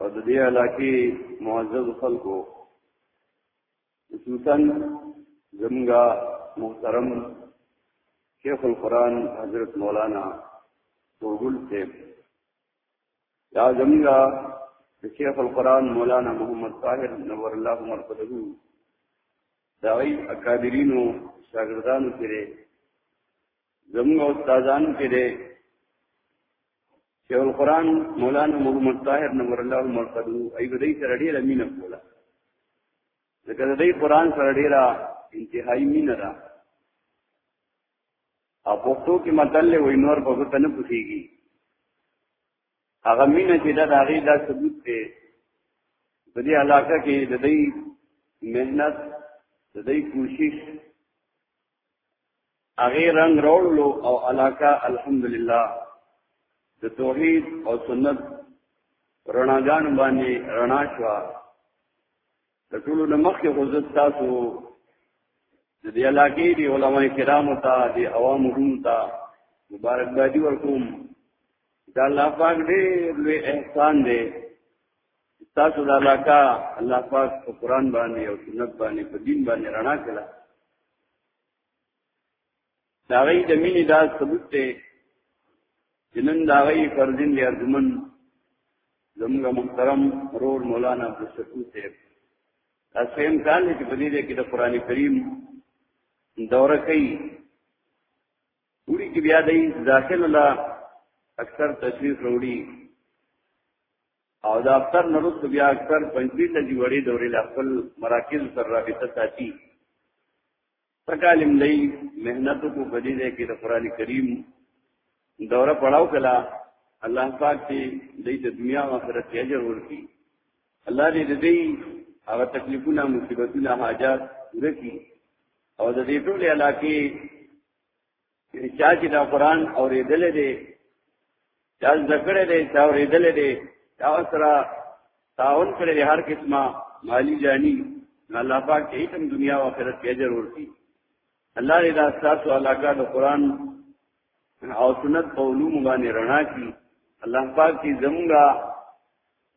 او د دې علاقې معزز خلکو خصوصا زمونږه محترم شیخ القرآن حضرت مولانا تورګل صاحب دا زمونږه د شیخ القرآن مولانا محمد طاهر نور الله مرقده داوی اکابرینو شاگردانو کې زموږ استادان کې دي شیخ القرآن مولانا محمد طاهر نور الله مرقدو ای بدی سره ډیر مینه کوله ځکه د دې قرآن سره ډیره انتهایی مینه ده او پښتو کې مدل وې نور په څه نه پوښیږي هغه مینه چې دا هغه دا ثبوت دی په دې علاقه کې د دې مهنت د دې کوشش هغه رنگ راوړلو او علاقه الحمدلله د توحید او سنت رڼاګان باندې رڼا شو د ټولو د مخکې حضرت تاسو د دې علاقې دی علما کرامو ته دی عوام هم ته مبارکبادي ورکوم دا الله پاک دې لوی احسان دی تاسو د علاقه الله پاک په قران باندې او سنت باندې په دین باندې رڼا کړه دا غي د مینې دا ثبوت دی جنن دا غي فرزند یا زمن زموږ محترم رور مولانا عبدالشکور صاحب اسیم کال چې په دې کې د قران کریم دوره کوي وړي کې بیا دای داخله لا اکثر تشریف وروړي او دا اکثر نرست بیا اکثر پنځه ته دی وړي دورې لا خپل مراکز سره رابطه ساتي تکالم لې مهنت کو بدی دې کې د قران کریم دوره پڑھاو کلا الله پاک دې دې د دنیا او آخرت کې اجر ورکړي الله دې دې هغه تکلیفونه مصیبتونه حاجات ورکړي او د دې ټول علاقې چې چا چې دا قران اوریدل دي چا ذکر دي چا اوریدل دي چا سره تعاون کړی دی هر قسمه مالی جانی الله پاک دې تم دنیا او آخرت کې اجر ورکړي الله دې دا ساتو علاقه د قران او سنت په علوم باندې رڼا کړي الله پاک دې زمونږه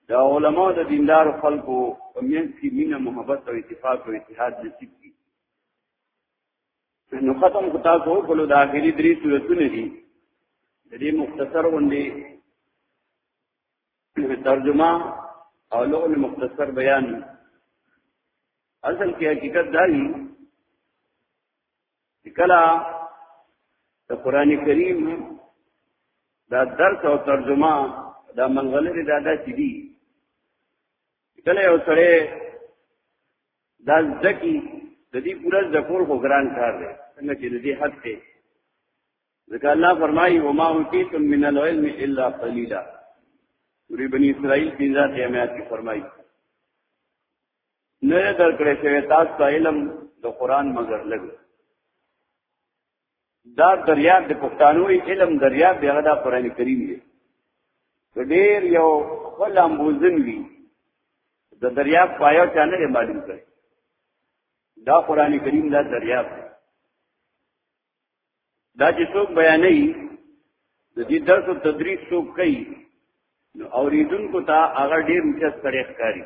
د علماء د دیندار خلکو په مینس کې مینه محبت او اتفاق او اتحاد نصیب کړي نو ختم خو تاسو کولو د اخیری درې سورتونه دي د دې مختصر غونډې ترجمه او لغل مختصر بیان اصل کې حقیقت دا دی چې کله د قران کریم دا درس او ترجمه دا منغلره دا داسې دي کله یو سره دا ځکه د دې پوره ذکر خو ګران کار دی څنګه چې د دې حد ته ځکه الله فرمایي و ما اوتیتم من العلم الا قليلا سورې بني اسرائیل پنځه قیامت کې فرمایي نه درکړې شوی تاسو علم د قران مگر لګ دا دریاب د پښتانو علم دریاب دی هغه د قران کریم دی ډیر یو خپل امبوزن وی د دریاب پایو چانه نه معلوم کړي دا قران کریم دا دریاب دا چې څوک بیانې د دې درس او تدریس څوک کوي نو اوریدونکو ته هغه ډیر مچس کړي ښکاری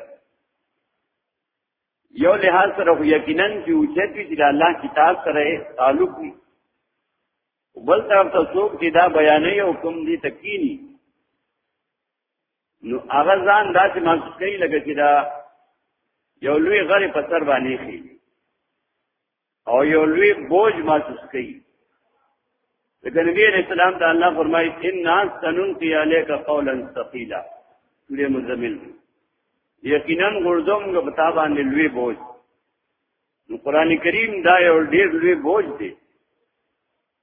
یو لحاظ سره خو یقینا چې اوچت وي چې د الله کتاب سره تعلق وي بل طرف ته څوک چې دا بیانې او کوم دي تکینی نو هغه ځان داسې محسوس کوي لکه چې دا یو لوی غری په سر باندې خېږي او یو لوی بوج محسوس کوي لکه نبی علیہ السلام ته الله فرمایي ان سننقي عليك قولا ثقيلا سوره مزمل یقینا غرزم غو پتا باندې لوی بوج نو قران کریم دا یو ډیر لوی بوج دی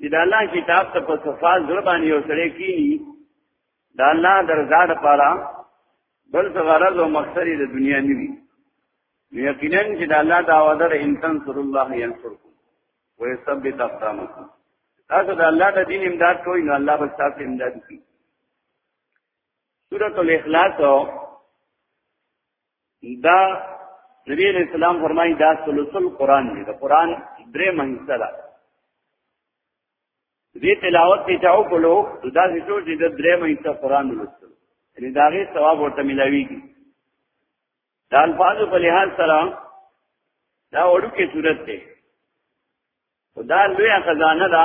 چې د الله کتاب ته په صفا زړه باندې یو سړی کینی د الله درزا د پاره بل څه غرض او مقصد د دنیا نه وي یقینا چې د الله دا وعده ده ان تنصر الله ينصركم ويثبت اقدامكم تاسو د الله د دین امداد کوئ نو الله به تاسو امداد کوي سورۃ الاخلاص دا نبی علیہ السلام فرمایي دا سلسل قران دی دا قران درې منځه ده دې تلاوت ته چاو کولو دا چې ټول دې درې منځه قران ولستل یعنی دا غي ثواب ورته ملاويږي دا الفاظ په لحاظ سره دا وړو کې صورت ده دا لویه خزانه ده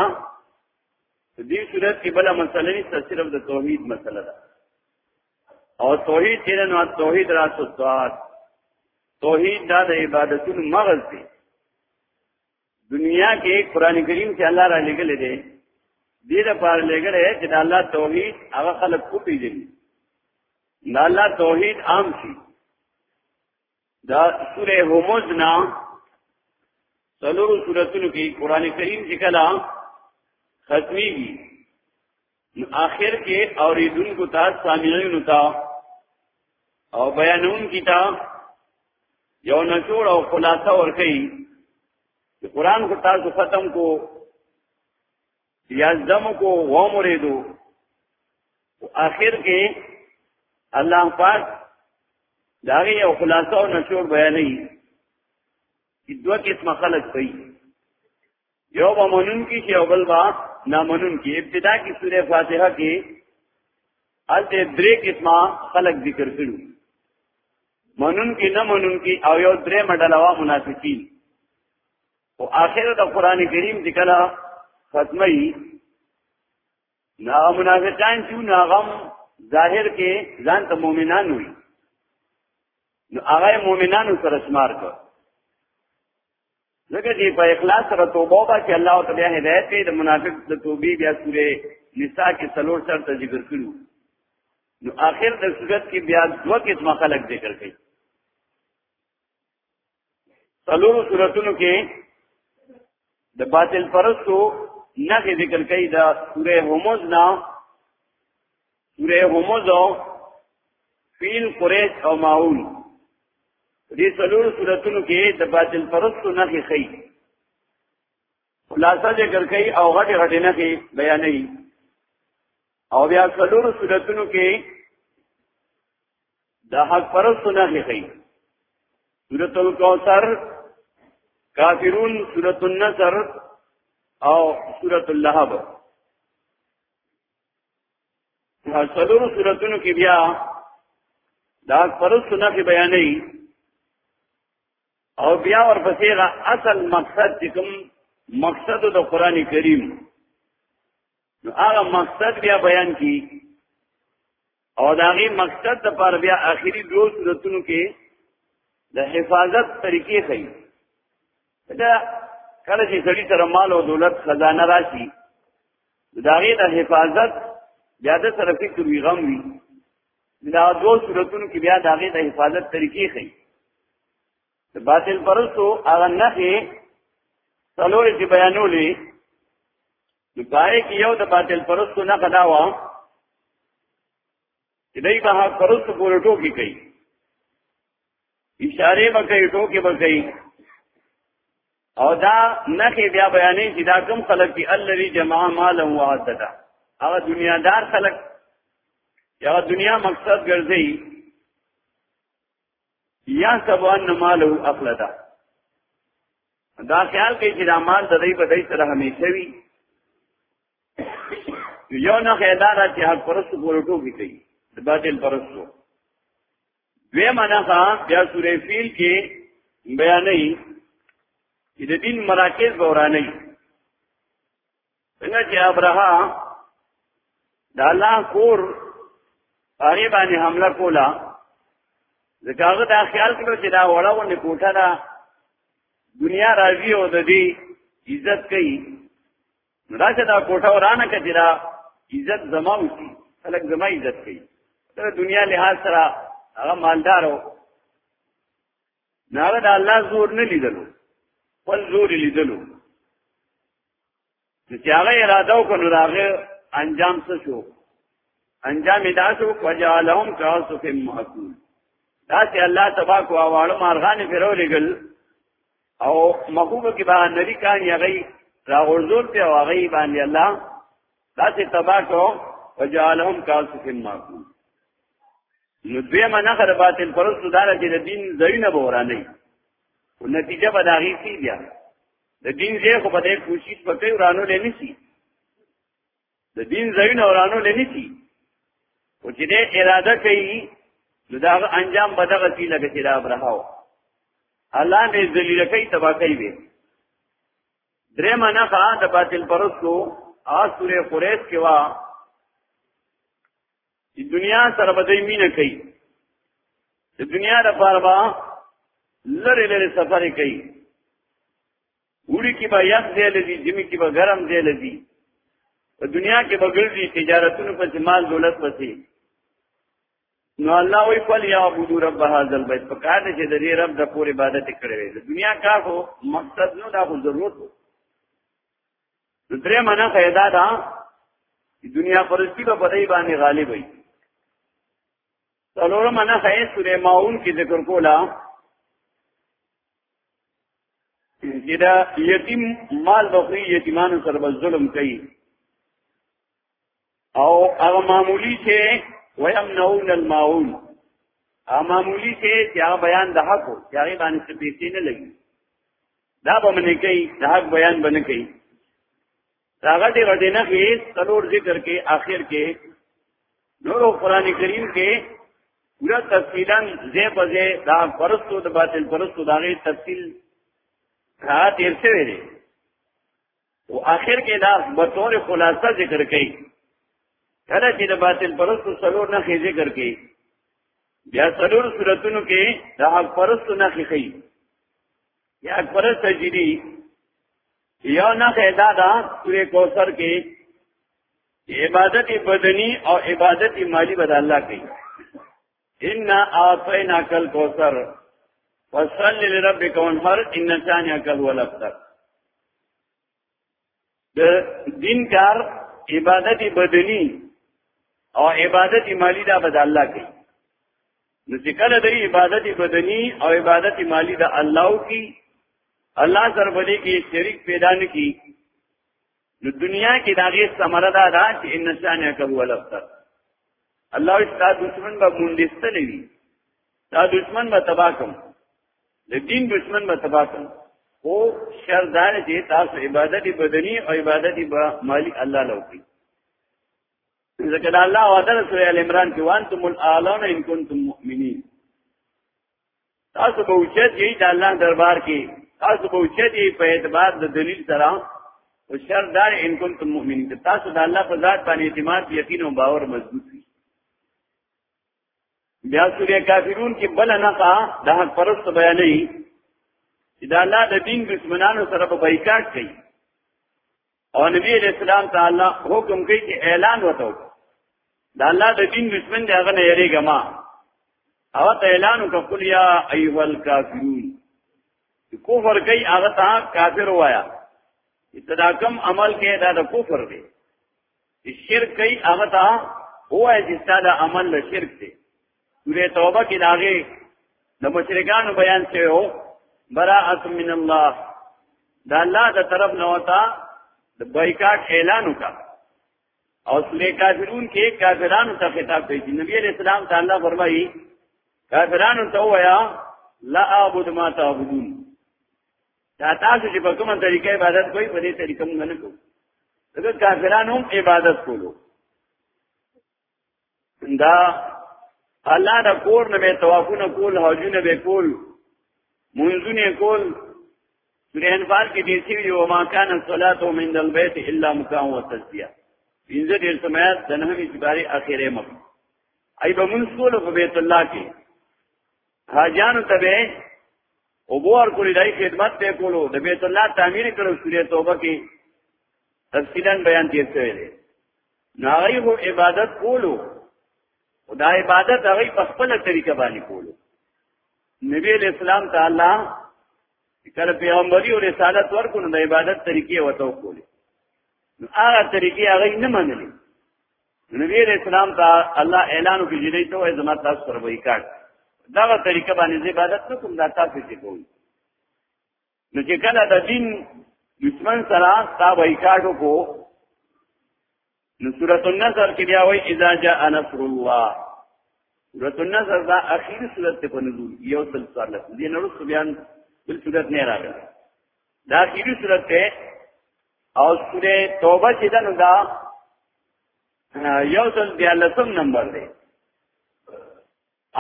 په دې صورت کې بل مسله نه صرف د توحید مسله ده او توحید چې نو توحید را ستوات توحید دا د عبادتونو مغز دی دنیا کې قران کریم چې الله را لګل دی دې د پاره لګل دی چې د الله توحید هغه خلق کو پیژني د الله توحید عام شي دا سوره همز نا سلور سورتونو کې قران کریم چې کلا ختمي دي نو آخر کې اوریدونکو ته سامعین ته او بیانون کیتا یو نشور او خلاصه ورکړي قرآن کو تاسو ختم کو یزدم کو غومریدو اخر کې الله پاک دا یو خلاصو نشور بیانې چې دوه قسم خلق پي یو به منون کې چې اول با نامنون کې ابتدا کې سوره فاتحه کې الته درې قسم خلق ذکر کړو منون کې نه منون کې او یو درې مډلوا منافقین او آخر د قران کریم چې کله ختمي نا منافقان چې ناغم ظاهر کې ځان ته مؤمنان وي نو هغه مؤمنانو سره شمار کړ ځکه چې په اخلاص سره توبه وکړه چې الله تعالی هدایت کوي د منافق د توبې بیا سورې نساء کې څلور سر ته ذکر کړو نو آخر د صورت کې بیا دوه قسمه خلق ذکر کړي څلور سوراتونو کې د باطل پرستو نه ذکر کوي دا سوره همز نه سوره همز او فیل قریش او ماون دې څلور سوراتونو کې د باطل پرستو نه خي خلاصه ذکر کوي او غټي غټي نه کوي بیانوي او بیا څلور سورتونو کې د حق پرستو نه کوي سورۃ الکوثر کافرون سورۃ النصر او سورۃ اللهب څلور سورتونو کې بیا دا پرستو نه بیانوي او بیا ورپسې غا اصل مقصد چې کوم مقصد د قران کریم نو هغه مقصد بیا بیان کی او دا غي مقصد د پر بیا اخیری دوه صورتونو کې د حفاظت طریقې خي دا کله چې سړی سره مال او دولت خزانه راشي دا غي د حفاظت بیا د سره فکر وی غم وی دا دوه صورتونو کې بیا دا غي د حفاظت طریقې خي د باطل پرستو هغه نخي څلور چې بیانولې نو پای کې یو د باطل پرستو نه غدا و چې دای په حق پرستو پورې ټوکی کوي اشاره به کوي ټوکی به کوي او دا نخي بیا بیانې چې دا کوم خلک دي الذي جمع مالا وعددا هغه دنیا دار خلک یا دنیا مقصد ګرځي یحسب ان ماله اخلدا دا خیال کوي چې دا مال د دې په دې سره همیشه وي یو نه خیدار چې حق پرست ګورټو کې کوي د باطل پرستو دوی معنا ښا بیا سورې فیل کې بیانې چې د دین مراکز ورانه څنګه چې ابرها د الله کور هغه باندې حمله کولا ځکه هغه دا خیال کړو چې دا وړه ونه کوټه ده دنیا راځي او د دې عزت کوي دا چې دا کوټه ورانه کړي دا عزت زما وسی خلک زما عزت کوي تر دنیا لحاظ سره هغه مالدارو ناره د الله زور نه لیدلو خپل زور لیدلو چې هغه اراده وکړو راغه انجام څه شو انجام دا شو وجعلهم كعصف مأكول دا چې الله تبارک او واړو مارغان پیرو لګل او مخوبه کې باندې کان یغی راغورځول ته هغه باندې الله داسې تبا کړو وجعلهم کاسف ماکول نو دوی منه خر باطل پرستو دار چې د دین زوینه به ورانه او نتیجه به داغي سی بیا د دین ځای خو په دې کوشش پکې ورانو لنی سی د دین زوینه ورانو لنی سی او چې دې اراده کوي نو دا انجام به دغه سی لګ چې دا برهاو الله دې ذلیل کوي تبا کوي درې منخه د باطل پرستو ا سوره قریش کې وا د دنیا سره به دوی مینه کوي د دنیا لپاره به لری لری سفر کوي وړي کې به یخ دی لذي جمی کې به ګرم دی لذي په دنیا کې به ګرځي تجارتونو په مال دولت پسې نو الله وی فل یعبدو رب هذا البيت فقار چې د دې رب د پور عبادت کړي وي د دنیا کار هو مقصد نو دا خو ضرورت وو د درې معنا قاعده دا د دنیا پرستی په بدای باندې غالب وي څلور معنا خیر سورې ماون کې ذکر کولا چې دا یتیم مال بخوی یتیمانو سره ظلم کوي او هغه معمولی چې ويمنعون الماعون هغه معمولی چې هغه بیان د حق او هغه باندې څه پیسې نه لګي دا به منې کوي د حق بیان باندې کوي هغه دې غټې نه کې څلور ذکر کې آخر کې نور قرآن کریم کې پورا تفصیلا زی په زی دا پرستو د باطل پرستو دا غي تفصیل را تیر شوی دی او اخر کې دا په تور خلاصه ذکر کړي کله چې د باطل پرستو څلور نه ذکر کړي بیا څلور صورتونو کې د حق پرستو نه خي یا حق پرست تجری یا نه دا دا سورې کوثر کې عبادت بدنی او عبادت مالی بد الله کوي ان اعطیناک الکوثر فصل لربک وانحر ان شانئک هو الابتر د دین کار عبادت بدنی او عبادت مالی دا بد الله کوي نو چې کله د عبادت بدنی او عبادت مالی دا الله کوي الله سره باندې کې شریک پیدا نه کی نو دنیا کې دا غي ثمره ده دا چې ان شانه کوي ولفتر الله تعالی دشمن به مونډسته نه وي دا دشمن به تبا کوم د دین دشمن به تبا کوم او شر دار چې تاسو عبادت بدني او عبادت به مالی الله لوکي ذکر الله وعده سورہ ال عمران کې وانتم الاعلون ان کنتم مؤمنین تاسو به اوچت یې د الله دربار کې تاسو به اوچت یې په اعتبار د دلیل سره او شر دار ان کنتم مؤمنین تاسو د الله په ذات باندې اعتماد یقین او باور مضبوط وي بیا سورې کافرون کې بل نه کا د حق پرست بیانې چې د الله د دین دشمنانو سره په بایکاټ کوي او نبی علیہ السلام ته الله حکم کوي چې اعلان وته دا الله د دین دشمن دی هغه نه یریږه ما او ته اعلان وکړ یا ایه الکافرون کفر کوي هغه ته کافر وایا ابتدا کم عمل کې دا د کفر دی شرک کوي هغه ته هو چې ستاسو عمل له شرک دی سورې توبه کې داغه د مشرکانو بیان شوی وو براءت من الله دا الله د طرف نه وتا د بایکاټ اعلان وکړ او سورې کافرون کې کافرانو ته خطاب کوي نبی علیہ السلام تعالی فرمایي کافرانو ته وایا لا اعبد ما تعبدون دا تاسو چې په کومه طریقه عبادت کوئ په دې طریقه موږ نه کوو دغه کافرانو عبادت کولو دا الله د کور نه به توافونه کول حجونه به کول منځونه کول سورې انفال کې دې سی یو ما کان الصلاه من البيت الا مکان وتسبیح پنځه ډیر سمات د نهمې سپاره اخیره مخ ای به مونږ ټول په بیت الله کې حاجانو ته به او بوار کولی دای خدمت ته کولو د بیت الله تعمیر کړو سورې توبه کې تفصیلا بیان کړی دی ناغی هو عبادت کولو او دا عبادت هغه په خپل طریقه باندې کولو نبی اسلام تعالی کله پیغمبري او رسالت ورکو نو د عبادت طریقې وته کولې نو هغه طریقې هغه نه منلې نبی اسلام ته الله اعلان وکړي چې دوی ته زما تاسو سره وایکاټ دا طریقه باندې عبادت نه کوم دا تاسو کې کوئ نو چې کله د دین دشمن سره تا بایکاټ کو نو سورۃ النصر کې بیا وایي اذا جاء نصر الله سورۃ النصر دا اخیری سورۃ په نزول یو تل سره لته دې نور بیان بل سورۃ نه راغله دا اخیری سورۃ ته او سورې توبه چې دنو دا یو تل بیا لسم نمبر دی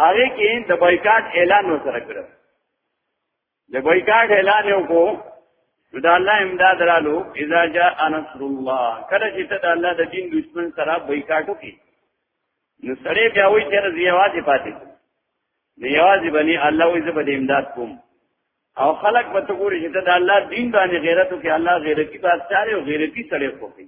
هغه کې د بایکاټ اعلان وسره کړو د بایکاټ اعلان وکړو دا الله امداد رالو اذا جاء نصر الله کله چې ته د الله د دین دشمن سره بایکاټ وکې نو سره بیا وایي چې زیواته پاتې دی یوازې بني الله وې زبد امداد کوم او خلق به تګوري چې د الله دین باندې غیرت وکي الله غیرتی بادشاہ او غیرتی سره کوي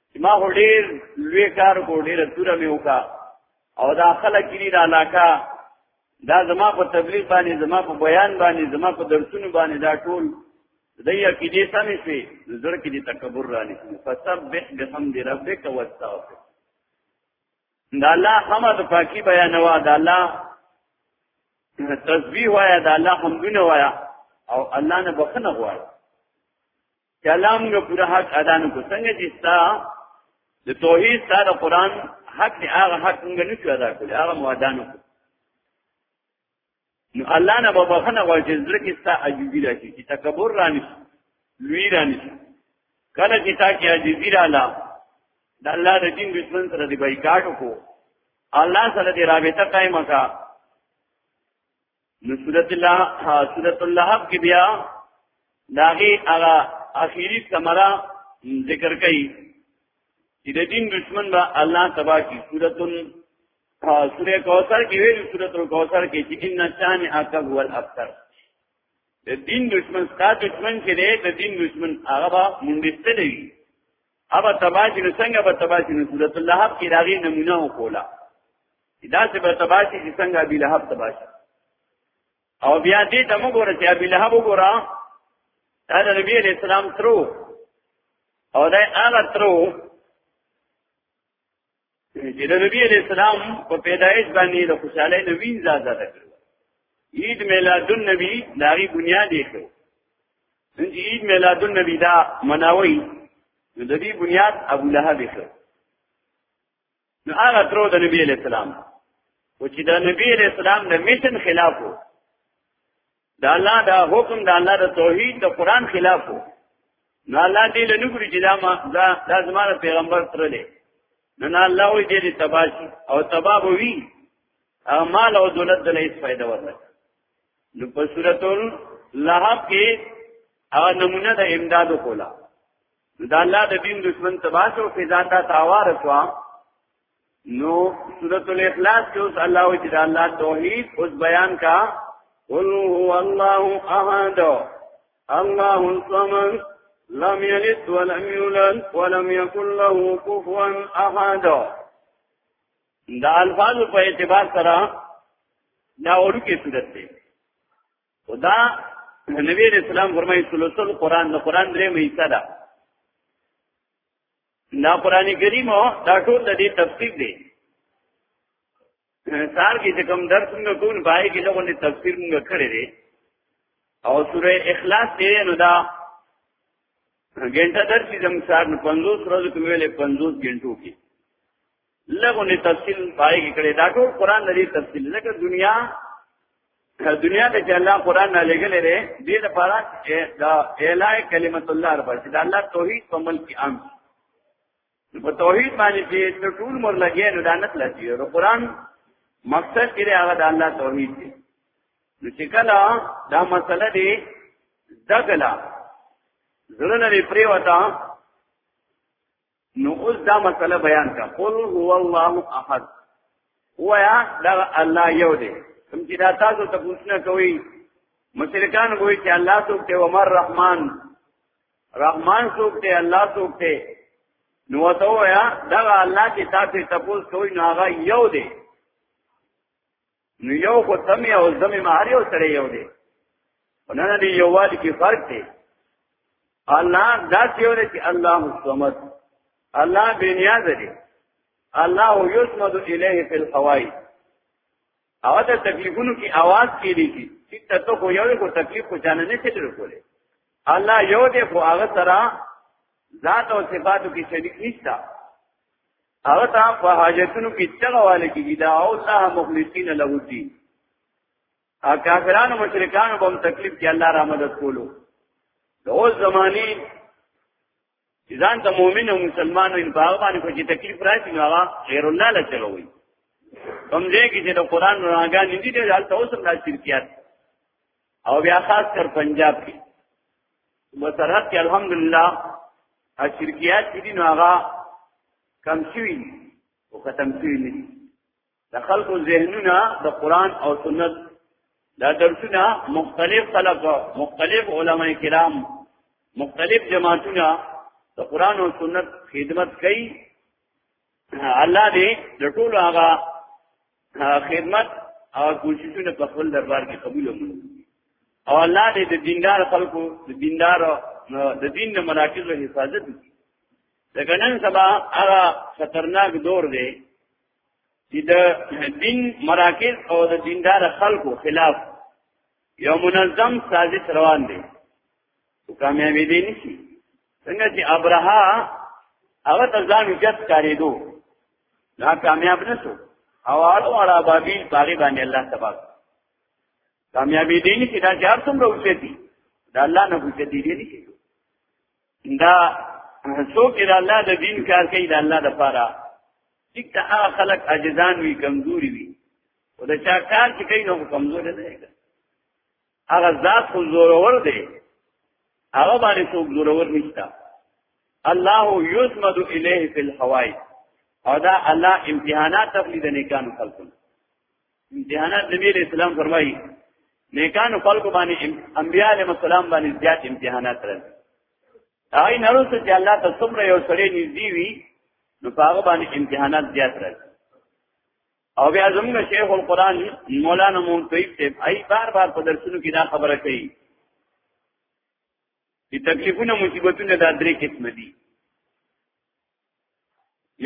ما هو ډیر لوی کار کو ډیر توره مې وکا او دا خلک دې د علاقه دا زما په تبلیغ باندې زما په بیان باندې زما په درسونو باندې دا ټول دیا کې دې سمې شي زړه کې دې تکبر را نه شي فسبح بحمد ربک واستغفر دا الله حمد پاکي بیانوا دا الله تسبیح وایا دا الله حمدونه وایا او الله نه بخنه غواړي چې الله موږ پوره حق ادا نه کو څنګه چې ستا د توحید سره د قران حق دی هغه حق موږ نه شو ادا کول هغه مو ادا نه کو نو الله نه به بخنه غواړي چې زړه کې ستا عجیبی راشي چې تکبر رانی لوی رانی کله چې تا کې عجیبی رااله د الله د دین دشمن سره دی بایکاټ وکړو الله سره دی رابطه قائمه کا نو سورۃ الله سورۃ اللهب کې بیا داغه هغه اخیری ثمره ذکر کړي چې د دین دشمن به الله تبا کی سورۃ سورہ کوثر کې ویل سورۃ الکوثر کې چې ان شان اکب هو الابتر د دین دشمن ستا دشمن چې دی د دین دشمن هغه به مونږسته دی ابا تبا چې څنګه به تبا چې سورۃ اللهب کې داغه نمونه وکولا دا څه به تباشي چې څنګه ابي لهب تباشي او بیا دې ته موږ ورته ابي لهب وګورا دا د نبی عليه السلام ترو او دا هغه ترو چې د نبی عليه السلام په پیدایش باندې د خوشاله نبی زاده ده عید میلاد النبی داغي بنیاد یې کړو چې عید میلاد النبی دا مناوي د دې بنیاد ابو لهب یې کړو نو هغه ترو د نبی علیہ السلام او چې د نبی علیہ السلام د میشن خلاف وو د الله د حکم د الله د توحید د قران خلاف وو نو الله دې له نګوري چې دا ما دا لازمه پیغمبر تر دې نو نه الله وی دې تباشي او تباب وی مال او دولت د هیڅ فائدہ ورنه نو په صورتون لهب کې هغه نمونه د امدادو کولا دا الله د دین دشمن تباہ شو فضا تا تاوار شو نو سورۃ الاخلاص کې اوس الله او چې الله توحید اوس بیان کا قل هو الله احد الله الصمد لم يلد ولم يولد ولم يكن له كفوا احد دا الفاظ په اعتبار سره دا اورو کې صورت دی خدا نبی رسول الله فرمایي سلسل قران د قران درې مېسه ده نا قران کریم دا ټول د دې تفسیر دی سار کې چې کوم درس موږ کوو پای کې لغون تفسیر موږ کړی دی او سوره اخلاص دې نو دا ګنټه درس دې زم سار نو 50 ورځې کومې له 50 ګنټو کې لغونه تفصیل پای کې کړي دا ټول قران لري تفصیل لکه دنیا دنیا ته چې الله قران نه لګلې ده دې لپاره چې دا الای کلمت الله رب چې دا الله توحید په عمل کې عام په توحید باندې چې ټول مر لګي نو دا نه تللی او قران مقصد کې هغه د الله توحید دی نو چې کله دا مسله دی دغلا زړه نه پریوتا نو اوس دا مسله بیان کا قل هو الله احد وایا دا الله یو دی کوم چې دا تاسو ته پوښتنه کوي مشرکان وایي چې الله څوک دی او مر رحمان رحمان څوک دی الله څوک دی نو ته وایا دا الله چې تاسو ته پوښتنه کوي نو هغه یو دی نو یو خو تمی او زمی مهر یو سره یو دی ونن دی یو والی کې فرق دی الله دا یو دی چې الله الصمد الله بنیاز دی الله یسمد الیه فی الحوائج او د تکلیفونو کې आवाज کېږي چې ته ته خو یو کو تکلیف خو جان نه چلو کوله الله یو دې خو هغه سره ذات او صفاتو کې شریک نشته هغه ته په حاجتونو کې چغواله کېږي دا او الله مخلصین له الدين ا کافرانو مشرکانو به تکلیف کې الله را مدد کولو د اوس زماني ځان ته مؤمن او مسلمان او انفاق باندې کو چې تکلیف راځي نو هغه غیر الله له چغوي کوم دې کې چې د قران رڼاګان دي دې حالت اوس هم شرکیات او بیا خاص کر پنجاب کې مسرحت کې الحمدلله شرکیات چې دي نو هغه کم شوي او ختم شوي نه دي د خلکو ذهنونه د قران او سنت دا درسونه مختلف خلک مختلف علما کرام مختلف جماعتونه د قران او سنت خدمت کوي الله دې د ټول هغه خدمت او کوششونه په خپل دربار کې قبول کړي او الله دې د دیندار خلکو د دیندار د دین د مراکز حفاظت وکړي د ګنن سبا هغه خطرناک دور دی چې د دین مراکز او د دیندار خلکو خلاف یو منظم سازش روان دی او کامیابې دي نشي څنګه چې ابرها هغه ته ځان جس کاری دو نا کامیاب نشو او اړو اړه بابیل باغی باندې الله تبارک کامیابی دی نه چې دا جار څومره اوچتي دا الله نه اوچتي دی نه دا څوک چې الله د دین کار کوي دا الله د پاره ټیک ته هغه خلک عاجزان وي کمزوري وي او دا چا کار چې کوي نو کمزور نه دی هغه ذات خو زورور دی هغه باندې څوک زورور نشته الله یزمد الیه فی الحوای او دا الله امتحانات تقلید نه کانو خلقو امتحانات نبی علیہ السلام فرمایي نیکانو خلقو باندې انبیاء علیهم السلام باندې زیات امتحانات راځي هغه نرسته چې الله ته څومره یو سړی نږدې وي نو هغه باندې امتحانات زیات راځي او بیا زموږ شیخ القرآن مولانا مونتویب ته ای بار بار په درسونو کې دا خبره کوي چې تکلیفونه مصیبتونه دا درې قسم دي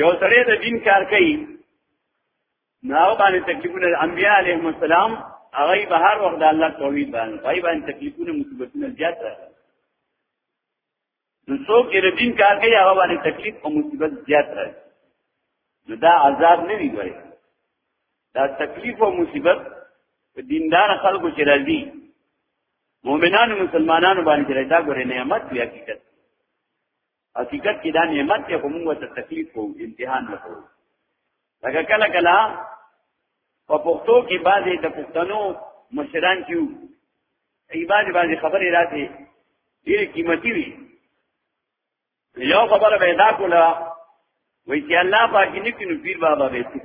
یو سره د دین کار کوي ناو باندې تکلیفونه انبیاء علیهم السلام هغه به هر وخت د الله توحید باندې پای باندې تکلیفونه مصیبتونه زیات راځي نو څوک چې دین کار کوي هغه باندې تکلیف او مصیبت زیات راځي نو دا عذاب نه وی ګوري دا تکلیف او مصیبت په دیندار خلکو چې راځي مؤمنانو مسلمانانو باندې چې دا ګوري نعمت وی حقیقت حقیقت کې دا نعمت ته کومه ته تکلیف او امتحان وکړو لکه کله کله په پښتو کې بعضې د پښتنو مشران کیو ایمان باندې خبرې راځي ډېر قیمتي وي یو خبره پیدا کوله وای چې الله پاک نه کینو پیر بابا به څه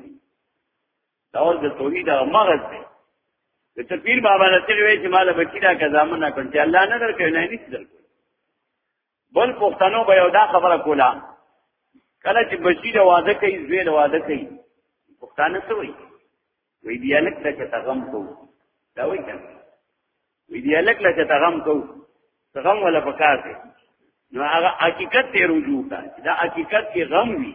دا ول د توحید او مغز دی ته پیر بابا نه تل وی چې مال بچی دا کزامن نه کړ چې الله نه درکې نه نشي درکې بل پښتنو به یو دا خبره کوله کله چې بچی د واده کوي زوی د واده کوي پښتانه څه وایي وی دی الک ته چې تغم کو دا وایي کنه وی دی الک له چې تغم کو تغم ولا پکار دی نو هغه حقیقت ته رجوع کا دا حقیقت کې غم وي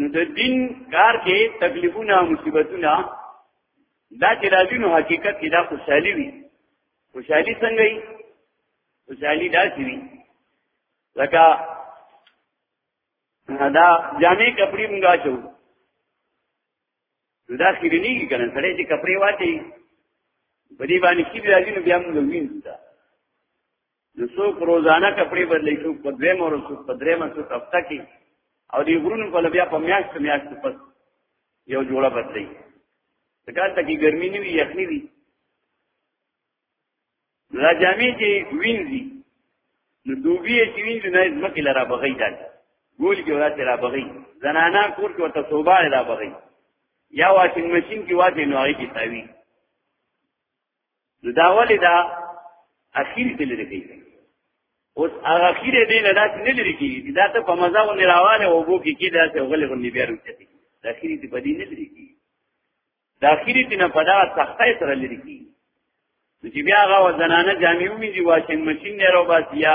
نو د دین کار کې تکلیفونه او مصیبتونه دا چې راځي نو حقیقت کې دا خوشحالي وي خوشحالي څنګه وي خوشحالي دا چې وي لکه دا جامې کپڑے مونږه چو دا خیرنی کی کنه سړی چې کپڑے واچي بدی باندې کی راځي نو بیا مونږ وینځو دا نو څوک روزانه کپڑے بدلی څوک په دویم او څوک په دریم څوک هفته کې او دی غرونو په لبیا په میاشت میاشت پس یو جوړه بدلی ځکه ته کې ګرمي نه وي یخني وي لا جامې چې وینځي نو دوبي چې وینځي نه ځمکې لرا بغي دال ګول کې ورته را بغي زنانا کور کې ورته صوبه را بغي یا واشنګ ماشین کې واځي نو هغه کې تاوي نو دا ولې دا اخیر کې لري کیږي اوس هغه اخیر دې نه داسې نه لري کیږي دا ته په مزه ونی راواله او بو کې کې دا څه غلې ونی بیا وروتي دا اخیر دې په دې نه لري کیږي دا اخیر دې نه په دا سختۍ سره لري کیږي چې بیا هغه زنانه جامې ومینځي واشنګ ماشین نه راو باسي یا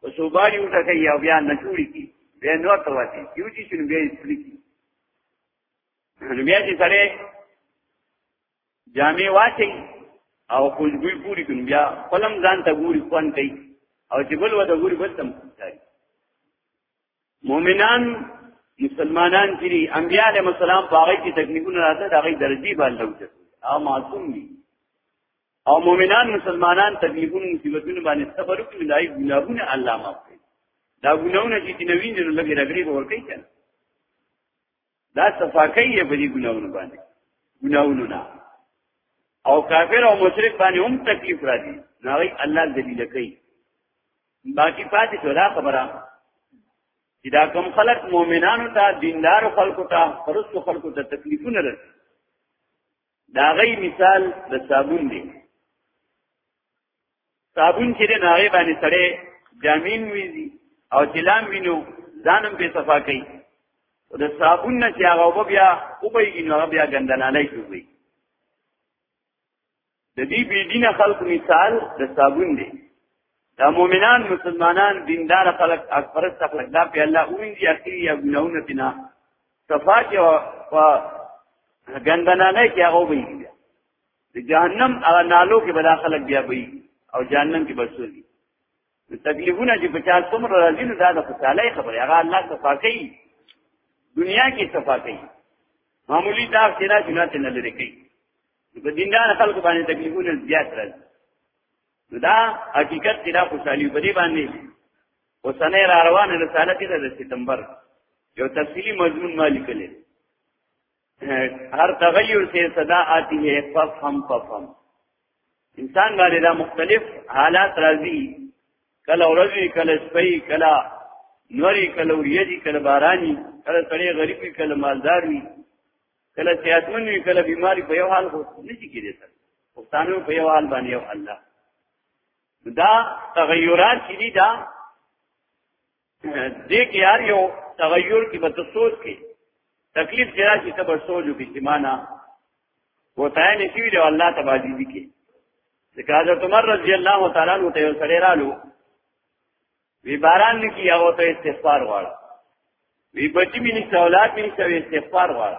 په صوباري وټه کوي او بیا نه جوړي کی بیا نو ته وتی یو چې شنو بیا یې سړي کی نو بیا چې سره جامې واچي او خوشبوې پوری کوم بیا قلم ځان ته ګوري خوان کوي او چې بل وته ګوري بل تم کوي مؤمنان مسلمانان چې انبیاء علیهم السلام باغې کې تکلیفونه راځي دا غي درجی باندې وځي او معصوم دي او مؤمنان مسلمانان تکلیفونه مصیبتونه باندې صبر وکړي دای ګناهونه الله معاف کړي دا ګناهونه چې نوینځي نو لګي رګړي ورکړي کنه دا صفاکه یې په دې ګناونو باندې ګناونو نه او کافر او مشرک باندې هم تکلیف راځي نه وي الله ذلیل کوي باقی پاتې ټوله خبره چې دا کوم خلک مؤمنانو ته دیندار خلکو ته فرسو خلکو ته تکلیفونه رسي دا غي مثال د صابون دی صابون چې د ناغې باندې سړی جامین ویزي او جلام وینو ځانم به صفا کوي او د صابون نه چې هغه بیا وبېږي نو بیا ګندنانه کوي د دې بيدین خلق مثال د صابون دی دا مؤمنان مسلمانان دیندار خلق اکبر خلق دا په الله اوین دي اخی یا ګناونه بنا صفا کې او ګندنانه کې هغه وبېږي د جهنم هغه نالو کې به داخله بیا وي او جهنم کې بسوي د تکلیفونه چې په چا څومره راځي نو دا د خوشالۍ خبره هغه الله صفا کوي دنیا کې صفا کوي معمولی دا سینا سینا ته نه لري کوي په دیندار خلکو باندې تکلیفونه زیات راځي دا حقیقت دی دا خوشالي په دې باندې اوسنۍ را روانه رساله کې د سپتمبر یو تفصیلی مضمون مالک لري هر تغیر سے صدا آتی ہے ففهم ففهم انسان باندې دا مختلف حالات راځي کله ورځي کله شپې کله نوري کله وریږي کله باراني کله سړی غریب وي کله مالدار وي کله صحتمن وي کله بیماری په یو حال خو نشي کېدی سر پښتانه په یو حال باندې یو الله دا تغیرات چې دي دا دې کې یار یو تغیر کې به سوچ کې تکلیف جرا چې ته به سوچ وکړي چې معنا وته نه شي ویل الله تبارک دي کې ځکه حضرت عمر رضی الله تعالی عنہ ته سره رالو وی باران لکی هغه ته استغفار غواړه وی بچی مینه اولاد مینه استغفار غواړه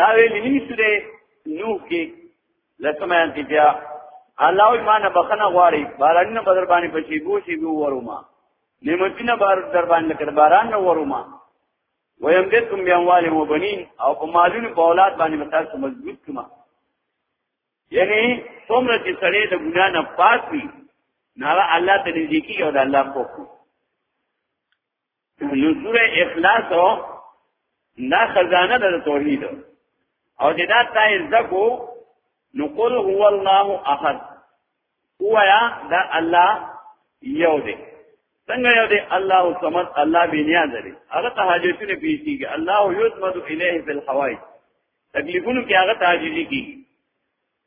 دا ویل نی سره نو کې لسمه انتبیا الله ایمان بخنه غواړي باران نه بدر باندې پچی بو شي بو وروما نعمتونه بار در باندې کړ باران نه وروما ویم دې کوم بیا والي و بنین او په مالونو په اولاد باندې متاسو مضبوط کما یعنی څومره چې سړی د ګنا نه پاک وي نه الله ته نږدې کیږي او د الله خوښ نو سوره اخلاص دا خزانه د توحید او د دا تای زکو نو قل هو الله احد وایا دا الله یو دی څنګه یو دی الله صمد الله بی نیاز دی هغه ته حاجتونه پیږي الله یذمد الیه فی الحوائج تکلیفونو کې هغه تعجیزی کیږي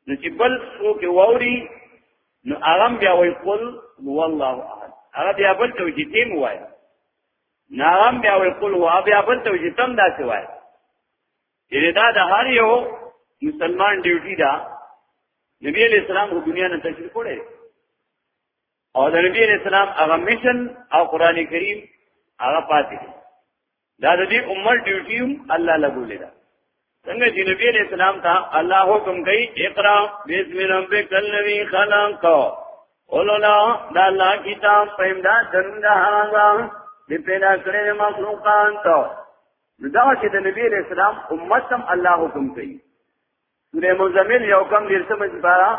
نو چې بل څوک ووري نو هغه بیا وایي قل هو الله احد هغه بیا بل ته چې تیم وای نه هغه بیا وایي قل هو بیا بل ته چې تم داسې وای دې دا د هر یو مسلمان ډیوټي دا نبی علیہ السلام په دنیا نه تشریف کړي او د نبی علیہ السلام هغه مشن او قران کریم هغه پاتې دا د دې عمر ډیوټي هم الله لګولې ده څنګه چې نبی علیہ السلام ته الله حکم کوي اقرا بسم ربک الذی خلق اولولا دا الله کتاب په امداد درنه ده هغه دې پیدا کړې مخلوقات ته دا چې د نبی علیہ السلام امت هم الله حکم کوي سوره مزمل یو کم دیر سمه سپارا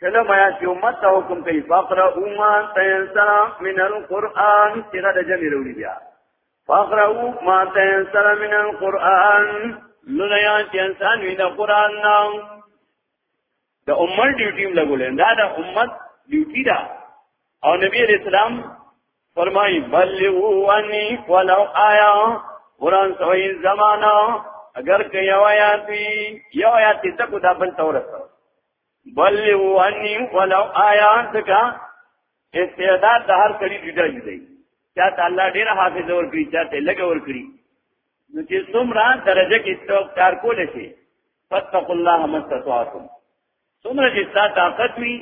شلو میا چې امت ته حکم کوي فقرا اوما تیسرا من القرآن صيغه د جمع وروړي بیا فقرا اوما تیسرا من القرآن لنیا چې انسان وي د قرآن نام د امت ډیوټیم لګولې دا د امت ډیوټي ده او نبی علیہ السلام فرمای بلغوا انی ولو آیا قران سوی زمانہ اگر که یو آیات وی یو آیات ته کو دا بل تورس بلغوا انی ولو آیا ځکه استعداد د هر کړي جدا جدا چا ته الله ډیر حافظ اور کړی چا ته لګ اور کړی نو چې څومره درجه کې څوک کار کول شي فتق الله مستطاعتم څومره چې ستا طاقت وي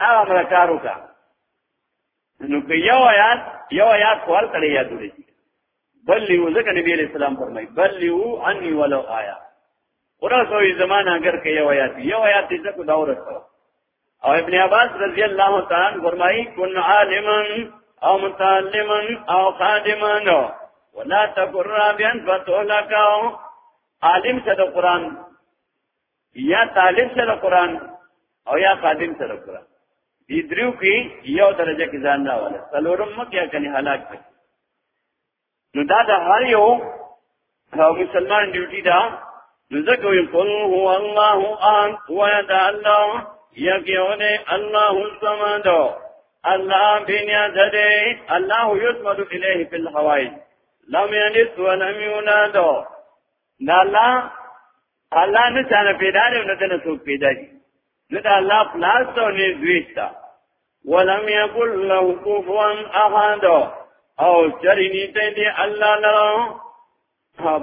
هغه مر کار وکړه نو که یو آیات یو آیات خور کړی یاد ولې بل یو ځکه نبی علیہ السلام فرمای بل یو انی ولو آیا ورسوی زمانہ اگر که یو آیات یو آیات دې څه کو دا ورسو او ابن عباس رضی الله تعالی فرمای کن عالما او متعلما او خادما ولا تقرا بان فتولکاو عالم څه د قران یا طالب سره قران او یا خادم سره قران دې درو کې یو درجه کې ځان نه ولا څلورم مکه کني هلاک کړ نو دا د هر یو مسلمان ډیوټي دا نو ځکه یو قل هو الله ان هو دا الله یقیونه الله الصمد الله بنیا ده الله یسمد الیه فی الحوائج لم یلد ولم یولد دا الله الله نه ځان پیدا لري نه دنه څوک پیدا دي نه دا الله پلاس ته نه دویشتا ولم یقل له کفوا احد او چرینی ته دی الله لرو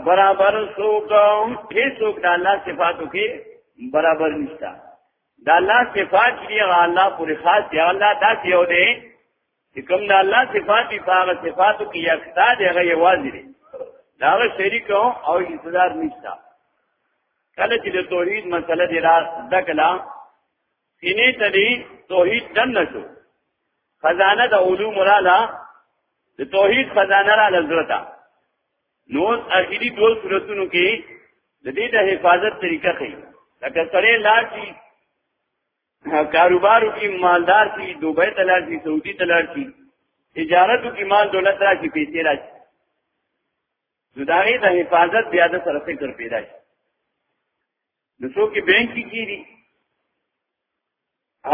برابر څوک هیڅ څوک د الله صفاتو کې برابر نشتا دا الله صفات دی الله پوری خاص دی الله داسې یو دی چې کوم د الله صفات دی هغه صفاتو کې یکتا دی هغه یوازې دی دا شریک او انتظار نشته کله چې د توحید مسله دی را دکلا سینې ته دی توحید دن نشو خزانه د علوم رااله د توحید خزانه را لزرتا نو اخیری دوه صورتونو کې د دې د حفاظت طریقه خي لکه سره لاړ شي کاروبارو کې مالدار شي دوبه ته لاړ شي سعودي ته لاړ شي تجارتو کې مال دولت راشي پیسې راشي نو دا غي د حفاظت بیا د سره فکر پیدا شي نو څوک بانک کې کیږي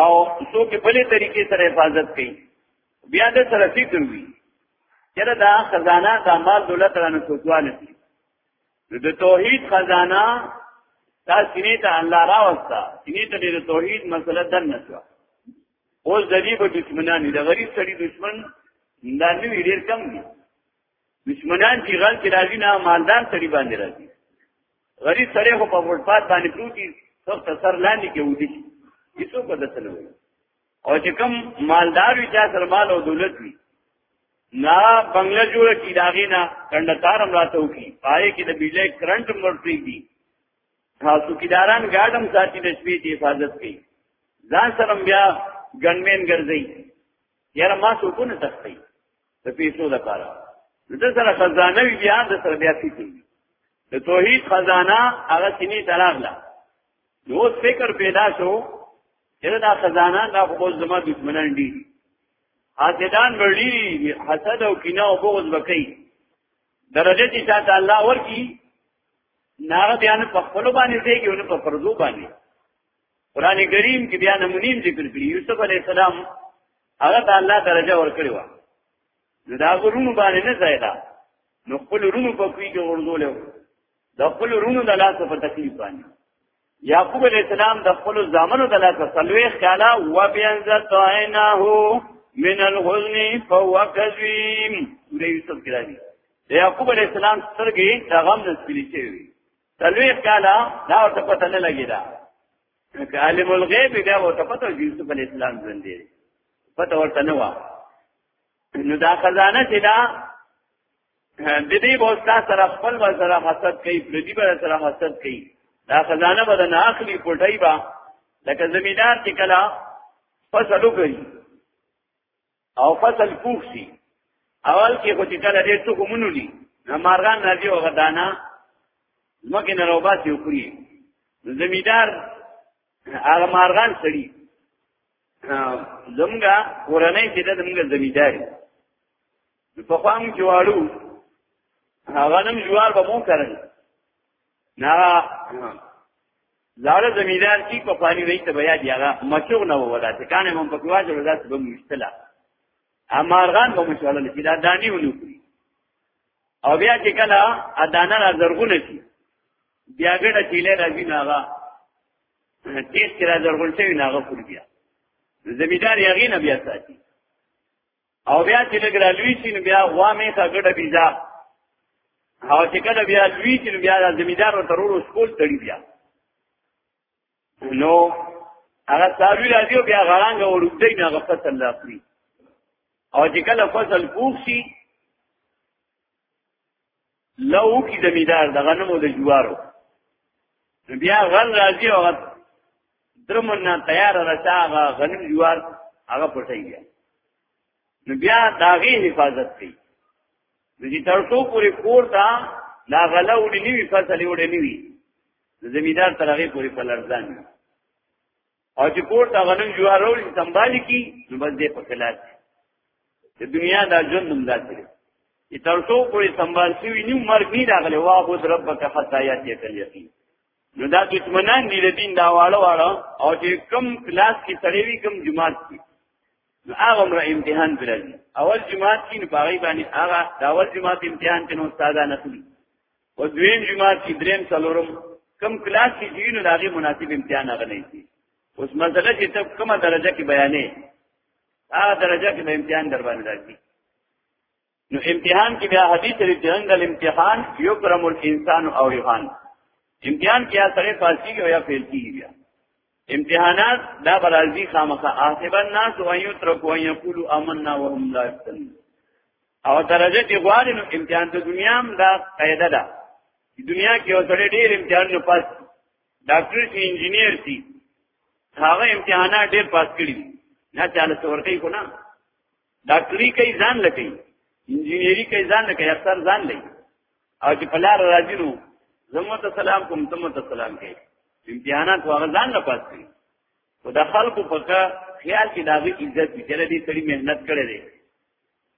او څوک بلې طریقې سره حفاظت کوي بیا د سره فکر وي چېرې دا خزانه د مال دولت رانه څوکواله شي نو د توحید خزانه تا سینې ته الله را وستا سینې ته د توحید مسله دن نشو اوس د دې په دشمنان دي د غریب سړي دشمن دا نوی ډیر کم دي دشمنان چې غل کې راځي نه مالدار سړي باندې راځي غریب سړی خو په فوټپات باندې پروتي سخت سر لاندې کې ودی هیڅوک به دسنه وي او چې کوم مالدار وي چې سره مال او دولت وي نا بنگله جوړه کی داغې نه کندتار هم راته وکي پای کې د بجلی کرنٹ مرتي دي تاسو کیداران ګاډم ساتي د شپې دی حفاظت کوي ځان سره بیا ګنمن ګرځي یاره ما څه کو نه تختی د پیسو لپاره د سره خزانه بیا د سره بیا پیږي د توحید خزانه هغه سینې تراغله نو فکر پیدا شو چې دا خزانه دا خو زما دښمنان دي حاسدان وړي حسد او کینه او بغض وکي درجه چې چاته الله ورکی نار بیان په خپل باندې دی کې په فرضو باندې قران کریم کې بیا نمونیم ذکر کړی یوسف علی السلام هغه ته الله درجه ورکړي و نو دا غرونو باندې نه ځای دا نو خپل رونو په کوی کې ورزول د خپل رونو د لاس په تکلیف باندې یعقوب علیہ السلام د خپل زامنو د لاس سلوي خاله و بینز تعیناه من الحزن فهو کظیم د یوسف ګرانی د یعقوب علیہ السلام سترګې د غم د سپیلې شوی سلوي خاله دا ورته پته نه لګی دا عالم الغیب دا ورته پته یوسف علیہ السلام ژوند دی پته ورته نه و نو دا خزانه چې دا د دې بوستا سره خپل سره حسد کوي پردي به سره حسد کوي دا خزانه به نه اخلي پټای با لکه زمیدار چې کلا فصل وکړي او فصل پوښ شي اول کې خو چې کله دې ټکو مونږ نه مارغان راځي او غدانا مکه نه روبات یو کړی زمیدار هغه مارغان سړي زمګه ورنه چې د زمګه زمیدار په خوام کې واړو هغه نم جوار به مو کړل نه لاړه زمیدار کی په پانی وی ته بیا دی هغه مچو نه ولا ته کانه مون په کواج ولات به مشتلا امارغان به مشاله نه دا دانی ونو او بیا چې کله ادانه را زرغونه شي بیا ګډه چیلې راځي ناغه تیز چې را زرغون شوی ناغه خور بیا زمیدار یغینه بیا ساتي او بیا چې لګ را لوی شي نو بیا غوا مې ښه ګډه بيزا او چې کله بیا لوی شي نو بیا د زمیدار او ترورو سکول تړي بیا نو هغه ساروی راځي او بیا غړانګ ورودې نه غفت الله اخلي او چې کله فصل پوښ شي لو کی زمیدار د غنمو د جوارو بیا غن راځي او درمنه تیار رساغه غنم جوار هغه پټي نو بیا داغي حفاظت کوي د دې ترڅو پورې کور ته لا غلا وړي نیوي فصل وړي نیوي زمیدار ترغه پورې په لرزان او چې کور ته غنم جوار راوړي سنبال کی نو بس دې په خلاص د دنیا دا ژوند هم داسې دی چې تر څو پورې سنبال شوی نو مرګ نه راغلی وا بو ربک حتا یاتی کل یقین نو دا دشمنان دی د دین دا واړه واړه او چې کم کلاس کې سړی وي کم جماعت کې نو هغه مر امتحان درځي اول جماعت کې نه پاغي باندې هغه دا اول جماعت امتحان کې نو استاد نه خلی په دویم جماعت کې دریم څلورم کم کلاس کې جینو داغه مناسب امتحان غلې دي اوس مسله چې ته کومه درجه کې بیانې هغه درجه کې به امتحان در باندې راځي نو امتحان کې بیا حدیث لري چې انګل امتحان یکرم الانسان او یوهان امتحان کې یا سره فارسی کې یا فیل کې بیا امتحانات دا برازي خامخا احسبن الناس ان يتركوا ان يقولوا آمنا وهم لا يفتنون او درجه چې غواړي نو امتحان د دنیا هم دا قاعده ده دنیا کې اوسړي ډېر امتحان نه پاس ډاکټر سي انجنیر سي هغه امتحانات ډېر پاس کړي نه چاله څورکې کو نه ډاکټري کوي ځان لکې انجینری کوي ځان لکې اکثر ځان لکې او چې پلار راځي نو زموږ ته سلام کوم تم ته سلام کوي امتحانات واغ ځان نه پات کوي او د خلکو په خیال کې داغي عزت دي چې دې سړي مهنت کړې دي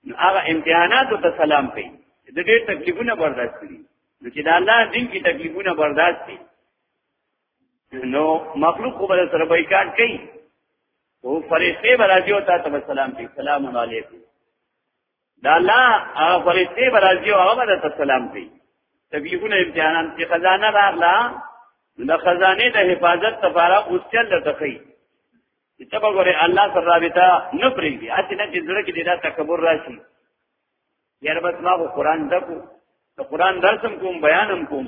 نو هغه امتحانات ته سلام کوي د ډېر تکلیفونه برداشت کړي نو چې د الله دین کې تکلیفونه برداشت کړي نو مخلوق خو بل سره بایکاټ کوي او فرشته برازي او تاسو سلام دي سلام علیکم دا الله هغه فرشته برازي او هغه ته سلام دي تبيونه امتحانان چې خزانه راغلا د خزانه د حفاظت لپاره اوس چل تخی چې تبه غره الله سره رابطه نه پریږي اته نه چې زړه کې دا تکبر راشي یار بس ما قرآن دکو ته قرآن درسم کوم بیانم کوم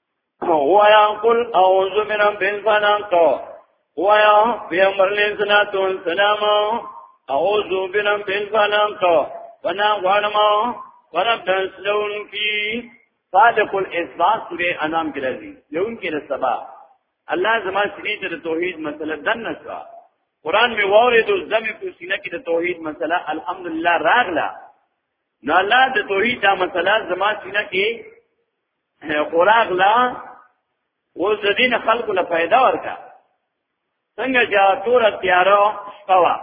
وایا قل اعوذ برب الفلق وایا پیغمبر علیہ الصلوۃ والسلام اعوذ برب الفلق پنا غړم ورب دسلون کی صادق الاثبات سورہ انام کې راځي لون کې رسبا الله زما سړي ته توحید مسله دن نشوا قران می وورید او زمې په سینه کې د توحید مسله الحمدلله راغله نو الله د توحید دا مسله زما سینه کې خوراک لا و زدین خلق له پیدا ورکا څنګه چې تور تیارو شپوا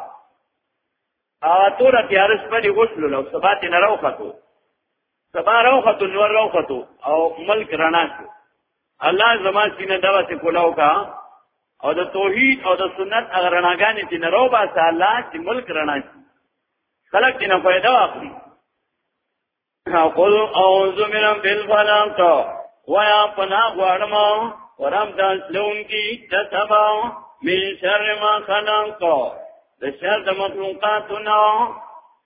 او تور تیارو شپه دی غسل له سبات نه راوخته سبا راوخته نور راوخته او ملک رڼا شو الله زما سینه دا وسه کولاو کا او د توحید او د سنت هغه رڼاګانې چې نه راو باسه الله چې ملک رڼا شي خلک دې نه فائدہ واخلي قل اعوذ برب الفلق ويا پنا غواړم ورم د لون کی د سبا من شر ما خلق د شر د مخلوقاتنا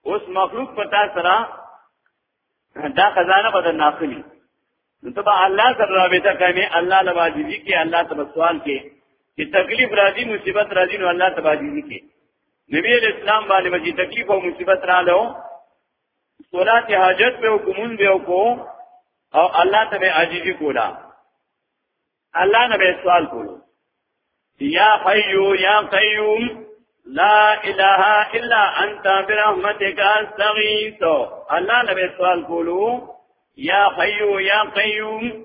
اوس مخلوق پتا سره دا خزانه بدل ناخلی نو تبا الله سره رابطه کوي الله لواجبي کې الله تبا سوال کې چې تکلیف راځي مصیبت راځي نو الله تبا دي کې نبی اسلام باندې وجي تکلیف او مصیبت رااله صلات حاجت به کومون به کو او الله ته به عاجزي کولا الله نه به سوال کولو یا حیو یا قیوم لا اله الا انت برحمتک استغیث الله نه به سوال کولو یا حیو یا قیوم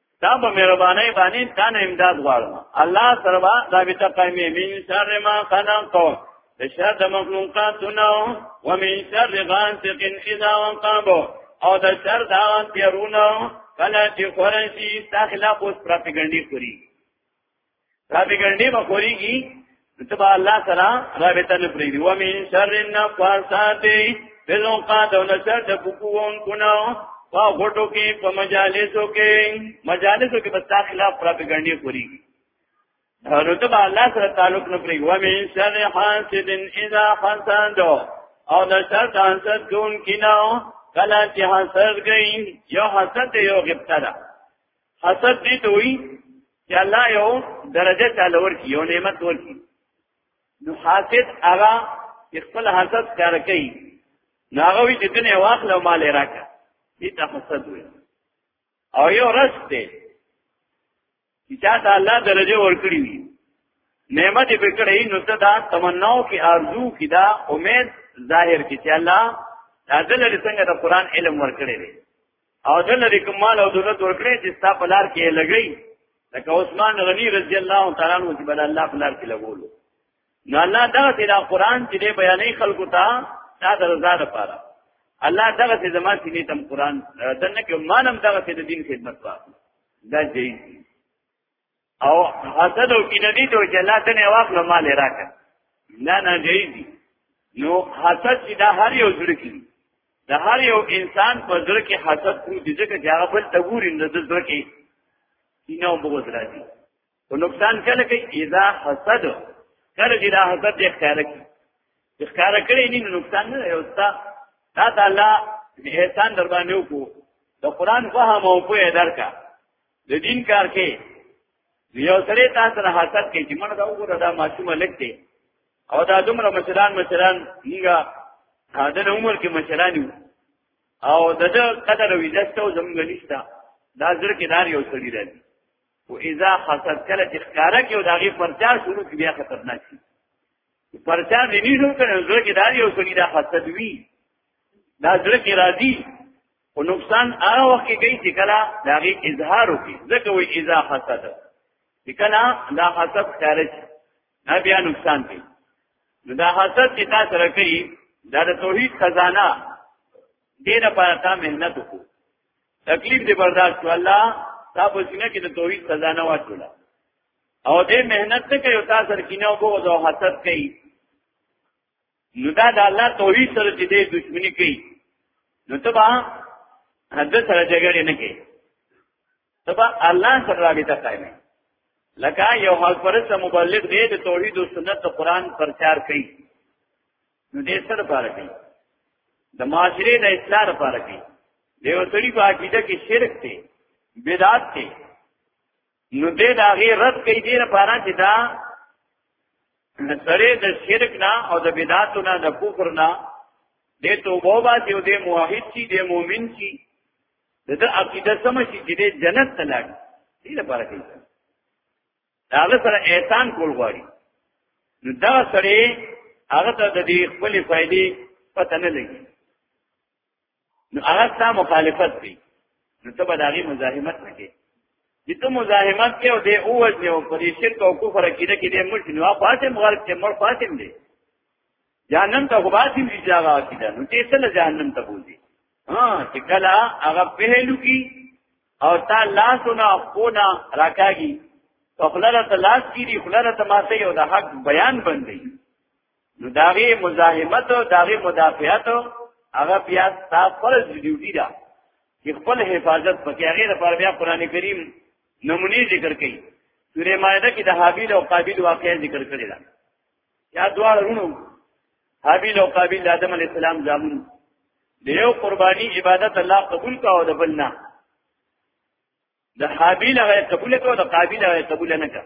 دا په مهرباني باندې تا نه امداد غواړم الله سره با رابطه قائمې من شر ما خلق د شر د مخلوقاتنا و من شر غاسق اذا وقب او د شر دا تیرونه کله چې خورشي تخلق اوس پروپاګاندا کوي دا به ګرنی به خوريږي تبا الله سره رابطه نه پریږي و من شر النفاثات بلو قادو نشر د بکوون کنو وا غټو کې په مجالسو کې مجالسو کې بس خلاف پروپاګاندا کوي نو ته الله سره تعلق نه پرې و مې شر حاسد اذا حسد او د شر د حسد دون کیناو کله چې حسد گئی یو حسد یو غبطه ده حسد دې ته وایي چې الله یو درجه تعالی ورکی یو نعمت ورکی نو حاسد هغه خپل حسد کار کوي نو هغه وی چې دنیا واخله او مال راکړه دې ته حسد وایي او یو رس دی چې چا ته الله درجه ورکړي وي نعمت به کړی نو ته دا تمناو کې ارزو کې دا امید ظاهر کې چې الله دا دلته څنګه د قران علم ورکړي دی او دل دې کوم مال او دولت ورکړي چې ستا په لار کې لګي لکه عثمان غنی رضی الله تعالی عنہ چې بل الله په لار کې لګولو نو الله دا چې دا قران چې دې بیانې خلکو ته دا د رضا لپاره الله دغه چې زما سینې تم قران دنه کې مانم دغه چې د دین خدمت وکړه دا جیز او حسد او کینه دي ته چې الله ته نه واخلو مال راکړه نه نه جایز دي نو حسد چې دا هر یو زړه کې دي د هر یو انسان په زړه کې حسد پروت دي ځکه چې هغه بل ته ګوري نو د زړه کې کینه او بغض راځي او نقصان کله کوي اذا حسد کله چې دا حسد یې ښکار کوي ښکار کړي نه نقصان نه یو تا تا تعالی احسان در باندې وکړو د قران فهم او په درکا د دین کار کې یو سره تاسو نه حاصل کې چې موږ دا وګوره دا معصومه لګته او دا دومره مشران مشران نیګه دا د عمر کې مشران او دغه قدر او عزت او زموږ نشته دا زر کې دار یو سړي راځي او اذا حسد کله چې ښکارا کې او دا غي پرچا شروع کې بیا خطرناک شي پرچا دې نه شو کنه زر کې دار یو سړي دا حسد وی دا زر کې راځي او نقصان هغه وخت کې کوي چې کله دا غي اظهار وکړي ځکه وي اذا حسد چې کله دا حسد خارج نه بیا نقصان کوي نو دا حسد چې تاسو سره کوي دا د توحید خزانه دې نه پاره تا مهنت وکړو تکلیف دې برداشت کړه الله تاسو څنګه کې د توحید خزانه واټولا او دې مهنت ته کوي تاسو سره کینه او بغض او حسد کوي نو دا د الله توحید سره چې دې دښمنی کوي نو ته به حد سره جګړه نه کوي ته به الله سره رابطه قائمه لکه یو حال پرسته مبلغ دی د توحید او سنت د قران پرچار کوي نو دې سره پاره کوي د معاشره د اصلاح لپاره کوي دیو سړي په عقیده کې شرک دی بدعت دی نو دې دا غي رد کوي دې لپاره چې دا سره د شرک نه او د بدعاتو نه د کفر نه دې توبه واسي او دې موحد شي دې مؤمن شي دغه عقیده سم شي چې دې جنت ته لاړ دې لپاره کوي دا له سره احسان کول غواړي نو دا سره هغه ته د دې خپل فائدې پته نه لګي نو هغه ستا مخالفت کوي نو ته به داغي مزاحمت نه کوي چې ته مزاحمت کوي او دې اوج نه او په دې شرک او کفر کې نه کې دې مړ شي نو پاتې مغرب کې مړ پاتې دی جهنم ته غواسي دي چې هغه کې ده نو دې څه جهنم ته بوزي ها چې کله هغه پهلو کې او تا لاسونه خونه راکاږي خپل ته لاس کیږي خپل ته ماته یو د حق بیان بندي نو داغي مزاحمت او داغي مدافعت هغه بیا تاسو فرض ډیوټي ده چې خپل حفاظت پکې هغه لپاره بیا قران کریم نمونی ذکر کړي سوره مائده کې د حابیل او قابیل واقعې ذکر کړي ده یا دواړه ورونو حابیل او قابیل د آدم علی السلام زامن دیو قربانی عبادت الله قبول کا او د بلنا د حابیل هغه قبول کړو د قابیل هغه قبول نه کړ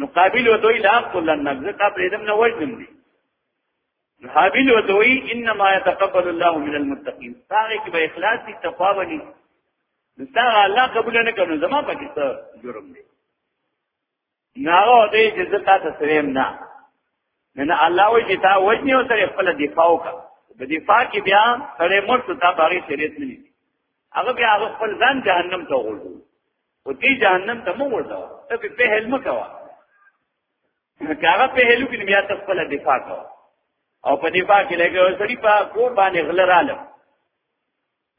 نو قابیل وته لا قل النبذ تا پرېدم نه وژنم دي نو حابیل وته وی انما يتقبل الله من المتقين هغه کې به اخلاص دي تقوا وني دا الله قبول نه کړو زما پکې څه جرم دی نه او دې چې زتا ته سلام نه نه الله وی چې تا وجنی او سره خپل دفاع وکړه په دفاع کې بیا سره مرت تا باغی شریعت نه نیسی هغه بیا هغه خپل ځان جهنم ته وړو او دې جهنم ته مو ورته ته په هل مکوا هغه په هلو کې بیا ته خپل دفاع کوه او په دفاع کې لګو سړي په کور باندې غلراله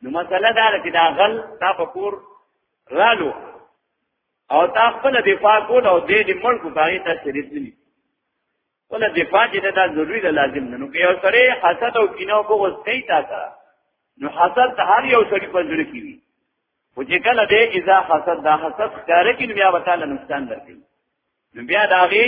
نو مسله دا ده چې دا غل تا په کور رالو او تا خپل دفاع کول او دې دې ملک باندې ته شریف نه ولا دفاع دې دا ضروری ده لازم نه نو که یو سره حسد او کینه کو وسته تا تا نو حسد هر یو سړي په ځړ کې وي او چې کله دې اذا حسد دا حسد ښکار کې بیا وتعالى نقصان درکې نو بیا دا غي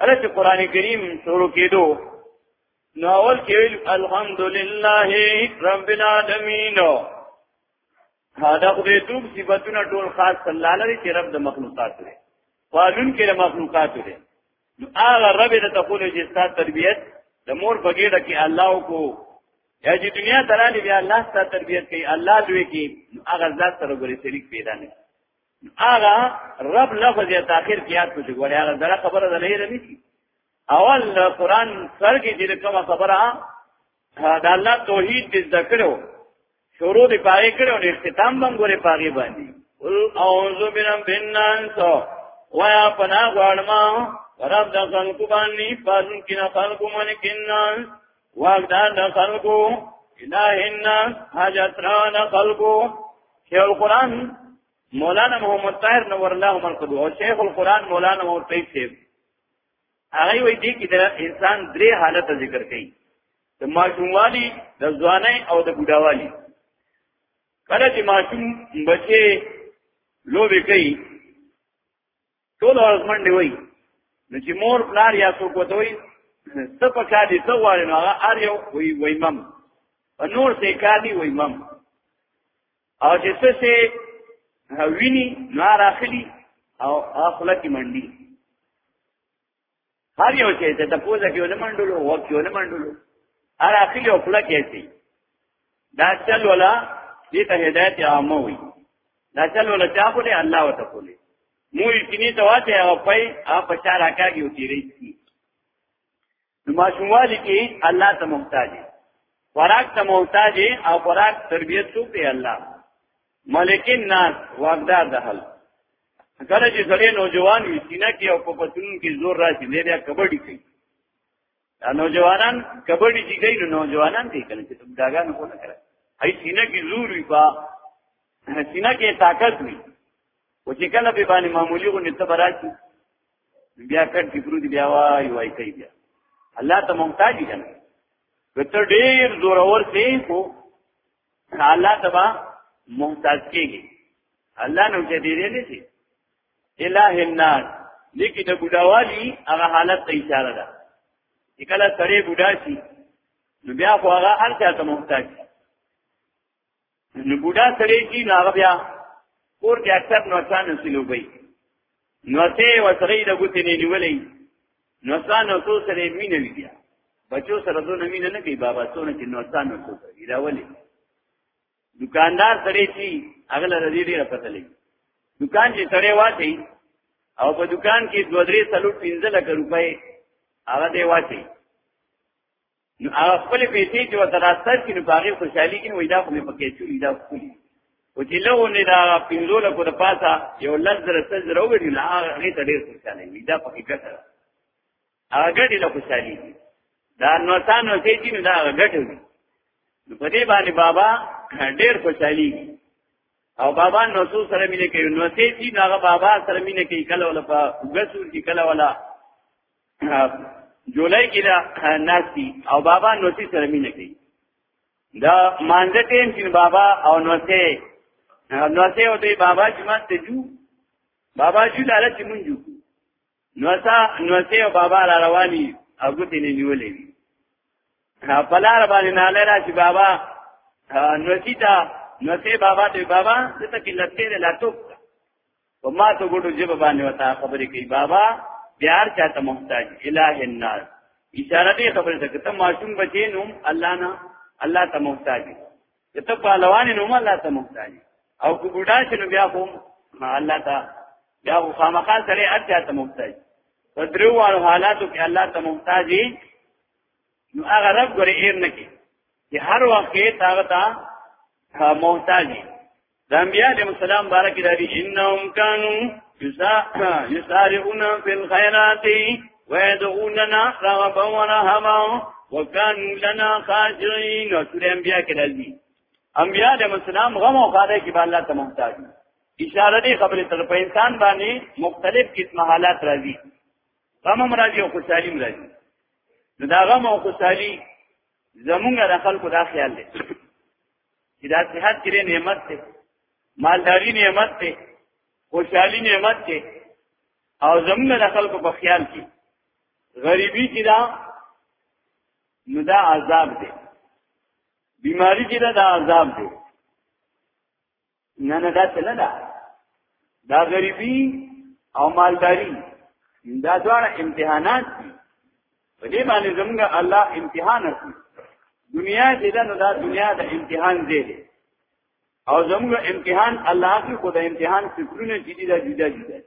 کله چې قران کریم شروع کېدو نو اول کې ویل الحمدلله رب العالمین دا خو دې ټول صفاتونه ټول خاص الله لري چې رب د مخلوقات دی قانون کې د مخلوقات دی نو هغه رب د تقول چې ستاسو تربيت د مور په ګډه کې الله کو یا چې دنیا ترانه بیا الله ستاسو تربيت کوي الله دوی کې هغه ذات سره ګوري شریک پیدا نه هغه رب لفظ یا تاخير کې یاد کوي ګورې هغه دغه خبره ده نه رمي اول قرآن سر کې چې کوم خبره د الله توحید دې ذکر وو شروع دې پاره کړو او اختتام باندې ګورې پاره باندې قل اعوذ برب الناس ويا پنا غړما رب د خلق باندې پاسن کنا خلق من کنا واقدان د خلقو اله الناس حاجت را نه خلقو شیخ القرآن مولانا محمد طاهر نور الله مرقد او شیخ القرآن مولانا محمد طیب صاحب هغه وی دي کې د انسان درې حالت ذکر کړي د ماشوموالي د ځواني او د بډاوالي کله چې ماشوم بچي لوبي کوي ټول ورځ منډي وای نو چې مور پلار یا څوک وته وای ته په کار دي څو واره نو هغه ار یو وای وای مم په نور څه کار دي وای مم او چې څه څه ویني نار اخلي او اخلا کی منډي هر یو چې ته پوزه کې ونه منډلو او کې ونه منډلو هر اخی یو خپل کېسي دا چل ولا دې ته هدایت عامه وي دا چل ولا چا کو دې الله وته کولې مو یې کینی ته واته او پي اپ چا راکاږي او تیرې کی نو ماشوموالي کې الله ته محتاج خوراک ته محتاج او خوراک تربيت څوک دی الله ملک الناس واقدار د حل کله چې سړی نوجوان وي سینه کې او په پتون کې زور راشي دی بیا کبډي کوي دا نوجوانان کبډي چې کوي نو نوجوانان دي کنه چې داګان کو نه کوي هي سینه کې زور وي با سینه کې طاقت وي او چې کله به باندې معمولی غو نته براشي بیا کټ کې پرو دي بیا وای وای کوي بیا الله ته محتاج دي کنه کته ډیر زور اور سي کو الله تبا محتاج کېږي الله نو چې دې نه شي الہ الناس لیکي د بډاوالي هغه حالت ته اشاره ده چې کله سړی بډا شي نو بیا خو هغه هر چا ته محتاج نو بډا سړی چې نو هغه بیا کور کې اکثر نوسان حاصلو وي نو ته وسره د ګوتې نه نیولې نو ځان او تو سره مینه وی بیا بچو سره دو نه مینه نه کوي بابا سونه چې نو ځان او تو سره ایراولې دکاندار سره چی اغله رضی ډیره پته لګي دکان چې سره واچي او په دکان کې 2 3 سلو 15 لک روپۍ هغه دی واچي نو هغه خپل پیسې چې ورته راستل کینو په هغه خوشحالي کینو وای دا خو مې پکې چوری دا خو او چې له ونه دا پینځول کو د پاسا یو لزر سزر وګړي نه هغه ته ډېر خوشاله وي دا پکې ګټه هغه ګټه له خوشحالي دي دا نو تاسو چې چې دا ګټه وي نو په دې باندې بابا ډېر خوشحالي او بابا نو سو سره مینه کوي نو چې چې دا بابا سره مینه کوي کله ولا په غسور کې کله ولا جولای کې دا ناسي او بابا نوسی سره مینه کوي دا مانځه ټیم چې بابا او نوسی نوسی او دی بابا چې ما ته جو بابا چې لاله چې مونږ جو نوسا نوسی او بابا را رواني او ګوتې نه نیولې وي پلار باندې ناله را چې بابا نوسی تا نوسی بابا ته بابا ته کې لته لاټوک په ما ته ګډو جبه باندې وتا خبرې کوي بابا بیا چاته محتاج الہ الناس اشاره دې خبره ده کته معصوم بچی نوم الله نه الله ته محتاج کته پهلوان نوم الله ته محتاج او کو بوډا چې نو بیا خو الله ته بیا خو خامخا سره اړتیا ته محتاج په درو والو حالاتو کې الله ته محتاج نو هغه رب ګورې ایر نه کې چې هر وخت کې تاغه ته محتاج د انبیاء علیهم السلام بارک دی انهم کانوا یسارعون فی الخیرات ويدعوننا رغبا ورهبا وكانوا لنا خاشعين سورہ انبیاء کې راځي انبیاء علیهم السلام غم او خاله کې الله ته محتاج اشاره دی خبره تر په انسان باندې مختلف قسم حالات راځي غم هم راځي او خوشحالي هم راځي نو دا غم او خوشحالي زمونږ د خلکو دا خیال دی چې دا صحت کې نعمت دی مالداری نعمت دی خوشحالي نعمت دی او زمونږ د خلکو په خیال کې غریبي کې دا نو دا عذاب دی بیماری کې دا, دا عذاب دی نه نه دا څه نه ده دا غریبي او مالداری دا دواړه امتحانات دي په دې باندې زموږ الله امتحان کوي دنیا دې دا نو دا دنیا د امتحان دی او زموږ امتحان الله کې خدای امتحان فکرونه جدي دا جدا جدا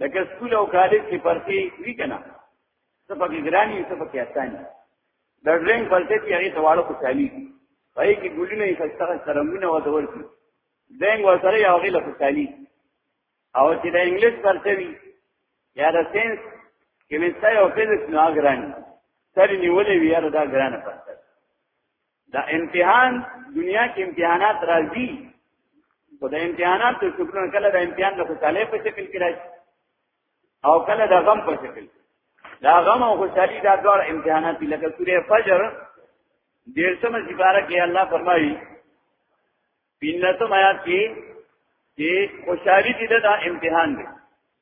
لکه سکول او کالج کې پرتې وی کنه څه پکې ګرانی څه پکې اساني د ډرینګ پرتې کې هغه تواړو کو چالي پای کې ګولینه یې خسته سرمونه و دور کې دنګ ورسره یو غیله کو چالي او چې د انګلیس پرتې وی یا د ساينس کیمستري او فزکس نه ګرانی سر نیولې وی یاره دا ګرانه پرتې دا امتحان دنیا کې امتحانات راځي خو د امتحانات ته شکرونه کله د امتحان د خوشاله په شکل کې راځي او کله د غم په شکل دا غم او خوشحالي دا ډول امتحانات دي لکه سوره فجر دیرشم سپاره کې الله فرمایي پینځم آیات کې چې خوشحالي دې دا امتحان دی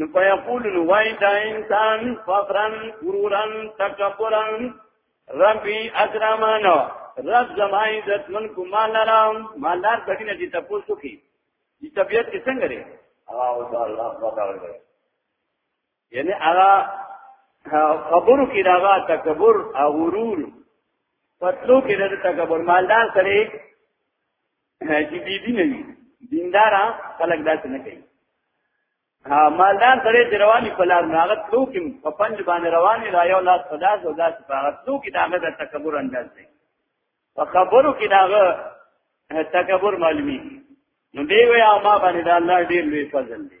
نو فیقول نو وای دا انسان فخرن غرورن تکبرن ربی اکرمان رب زما عزت من کو مال لرم مال لار کدی نه دي تاسو کی دي طبيعت کې څنګه لري او دا الله تعالی دی یعنی هغه خبرو کې دا تکبر او غرور پتلو کې دا تکبر مالدار سره چې بي بي نه وي دیندار خلک داسې نه کوي ها مالدار سره چې رواني په لار ناغه تلو کې په پنځ باندې رواني را یو لاس په داس او داس په هغه تلو کې داغه د تکبر انداز دی په خبرو کې داغه تکبر معلومي نو دی وی ما باندې د الله ډیر لوی فضل دی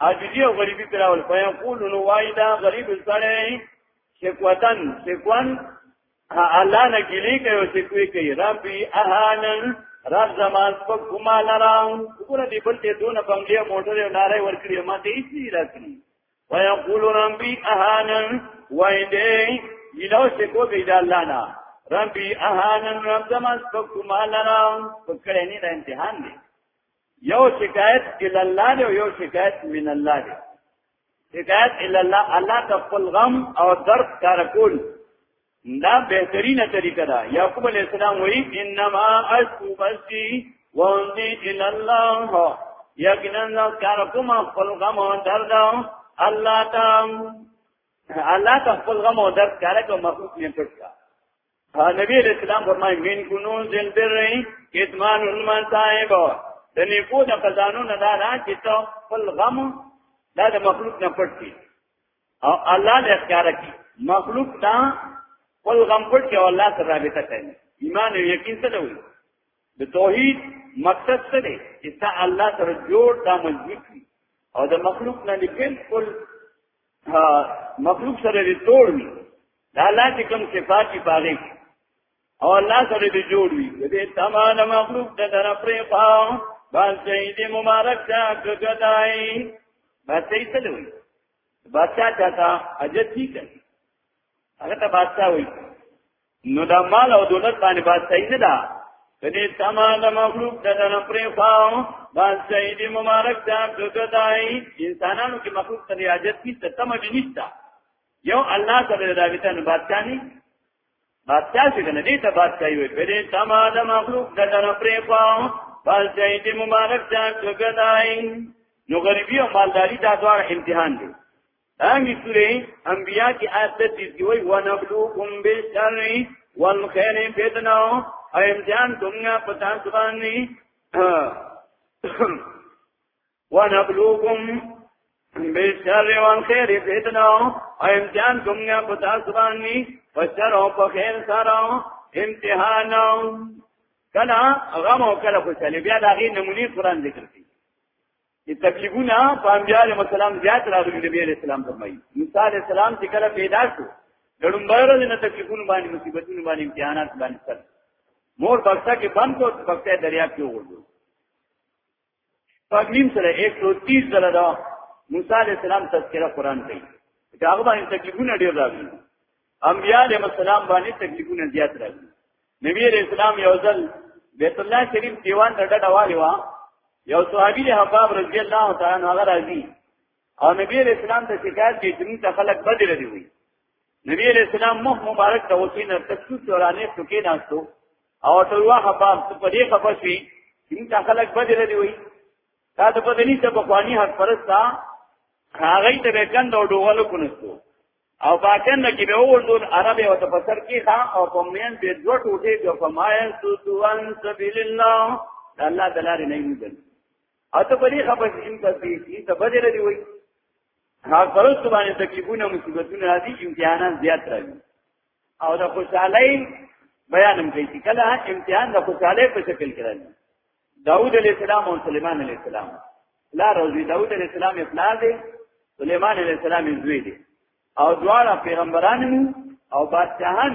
عاجزی او غریبی پراول فیقولون وایدا غریب سره شکوتن شکوان الله نه ګلی کوي چې کوي کوي ربي اهانن رب زمان په کومه لراو وګوره دې بل ته دون بنگلې موټر یو ناره ورکړي ما دې هیڅ نه راکړي ويقولون ربي اهانن وایدې یلو چې کوي دا الله نه ربي اهانن رب زمان په کومه لراو پکړې نه امتحان دی یو شکایت ال الله دی او یو شکایت من الله دی شکایت ال الله الله ته خپل غم او درد کار کول دا بهترینه طریقه ده یعقوب علی السلام وی انما اشکو بسی وندی ال الله یقینا لا کار کوم خپل غم او درد الله ته الله ته خپل غم او درد کار کوم مخلوق نه پټ نبی علیہ السلام فرمای من کنوز البر کتمان المصائب د نیکو د خزانو نه دا نه چې ته خپل غم دا د مخلوق نه پټ کی او الله له اختیار کی مخلوق دا خپل غم پټ کی او الله سره رابطه کوي ایمان او یقین څه دی د توحید مقصد څه دی چې ته الله سره جوړ دا مضبوط کی او د مخلوق نه بالکل مخلوق سره دې جوړ وي دا الله چې کوم صفات یې پاره او الله سره دې جوړ وي دې تمام مخلوق د در پرې پاو باندې دې مبارک تا کګدای بچي څه دی بچا چاته اجت دي کوي هغه ته بچا وایي نو دا مال او دولت باندې با صحیح نه ده کدی تمام مخلوق د دن پرې خواو با صحیح دی مبارک دا دغدای انسانانو کې مخلوق ته حاجت نشته تمه نشته یو الله تعالی دا ویته نه بادشاہ نه بادشاہ څنګه نه دی ته بادشاہ وي کدی تمام مخلوق د دن پرې خواو با صحیح دی مبارک دا دغدای نو غریبی او مالداری دا دوه امتحان دي دانګي سورې انبیاء کې آیت 33 کې وایي ونبلوکم بالشر والخير فتنه او امتحان کومه پتا سبحانه ونبلوکم بالشر والخير فتنه او امتحان کومه پتا سبحانه فشر او په خیر سره امتحان کله غم او کله خوشالي بیا دغه نمونی قران ذکر کړي چې تکلیفونه په انبیاء علیهم السلام زیات راغلي نبی علیه السلام فرمایي موسی علیه السلام چې کله پیدا شو لړمبر نه تکلیفونه باندې مصیبتونه باندې امتحانات باندې سر مور بخشا کې بند کو بخشا دریا کې وګورل پاګنیم سره 130 زله دا موسی علیه السلام تذکرہ قران کوي دا هغه باندې تکلیفونه ډیر راغلي انبیاء علیهم السلام باندې تکلیفونه زیات راځي نبی علیہ السلام یو ځل بیت الله شریف دیوان ته ډډه والی و یو صحابي له حباب رضی الله تعالی عنہ هغه راځي او نبی علیہ السلام ته شکایت کوي چې موږ خلک بدل دي وي نبی علیہ السلام مخ مبارک ته وسینه تکسو چورانه ټکی ناشتو او ټولوا حباب په دې خبر شي چې موږ خلک بدل دي وي دا د بدني ته په خواني حق پرستا هغه ته وکند او ډوغلو کونستو او باکن نه کې به وردول عرب او ته پسر کې ها او په مین به دوه ټوټې د فمایل تو دوان سبیل الله الله دلارې نه موږ اته په دې خبر ان په دې ته بدل دی وای ها پرست باندې تکلیفونه مصیبتونه راځي امتحانات زیات راځي او د خوشحالۍ بیانم کوي کله امتحان د خوشحالۍ په شکل کې راځي داود علیہ السلام او سليمان علیہ السلام لا روزي داود علیہ السلام پلار دی سليمان علیہ السلام زوی دی او دواړه پیغمبران او بادشاہان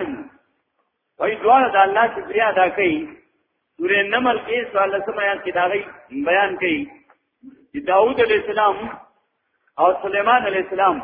وي دواړه د الله شکریا ادا کوي سورې نمل کې سوال لسم آیات کې داغي بیان کوي چې داود علیہ السلام او سليمان علیہ السلام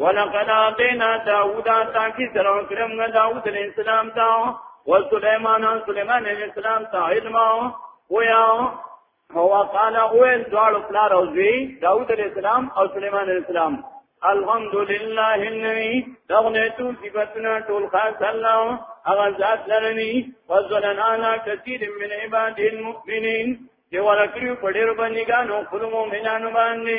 ولقد آتینا داوود تاکي سره کرم نه داوود علیہ السلام تا او سليمان سليمان علیہ السلام تا علم او یا هو قال او ان دوال پلار او زی داوود علیہ السلام او سليمان علیہ السلام الحمدلله النبی دغنه تو صفاتنا ټول خاص الله هغه ذات لرنی وزلنا علی کثیر من عباد المؤمنین دی ورکړو په ډیر باندې ګانو خپل مؤمنانو باندې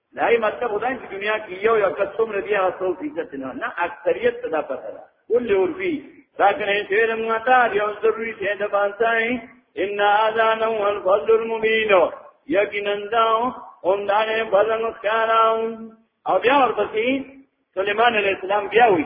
دا یې مطلب خدای چې دنیا کې یو یو کس څومره دی هغه څو فیصد نه نه اکثریت ته دا پته ده کل اورفي دا کنه چې موږ ته یو ضروري څه ده باندې ان اذان هو الفضل المبین یقینا دا هم دا نه بدن ښکارم او بیا ورپسې سليمان عليه السلام بیا وی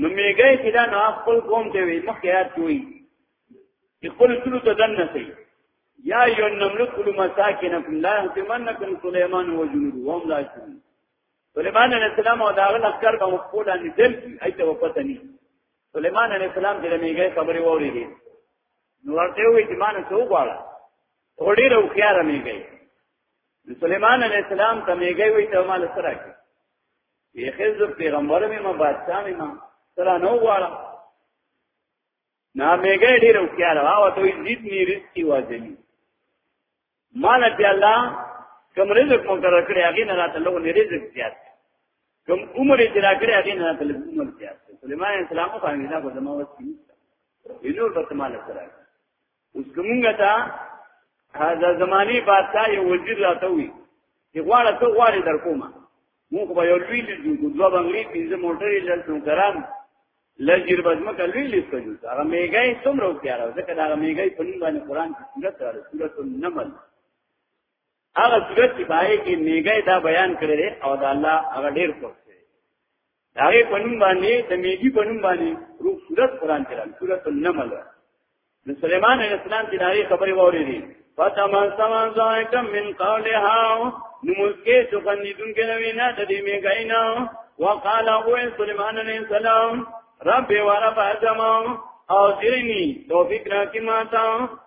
نو میګای چې دا نه خپل قوم ته وي مخکې یاد کوي چې خپل ټول ته دن نه سي یا یو نملک کل مساکنکم لا یهتمنکم سليمان و جنود وهم لا شرون سليمان علیہ السلام او داغه لخر به مخول ان دل کی ایته وپته ني سليمان علیہ السلام چې میګای خبرې ووري دي نو ورته وي چې مان څو غواړه وړي رو خيار میګای سليمان علیہ السلام ته میګای وي ته مال سره کی بیخې زه پیغمبر مې ما بادشاہ مې ما سره نو واړه نا میګه ډیر وکړ او ته دې دې رسکی واځلې مال ته الله کوم رزق مونږ راکړي هغه نه راته لوګو رزق زیات کوم عمر چې راکړي هغه نه راته لوګو عمر زیات سليمان السلام باندې دا کومه وسیله نور به مال سره اوس کومه تا هغه زماني بادشاہ یو وزیر راته وی چې غواړه ته غواړې در کومه موږ به یو لوی لیست جوړو دوه بنگلې پنځه موټرې لږ نوکران لږیر بزمه کلوی لیست جوړو هغه میګای څومره وکړو ځکه دا میګای په نوم باندې قران کې صورت راځي صورت النمل هغه صورت چې پای کې نیګه دا بیان کړی دی او دا الله هغه ډیر خوښ دی دا یې پنوم باندې د میګي پنوم باندې روح صورت قران کې راځي صورت النمل د سليمان عليه السلام چې دا یې خبرې ووري دي فتمان سمان زائکم من قولها نمسکه تو خندیدون کې نوې نه د دې میګای نه وقال ابو سليمان عليه السلام رب ورب ازمو او ذرني توفیق راکې ماته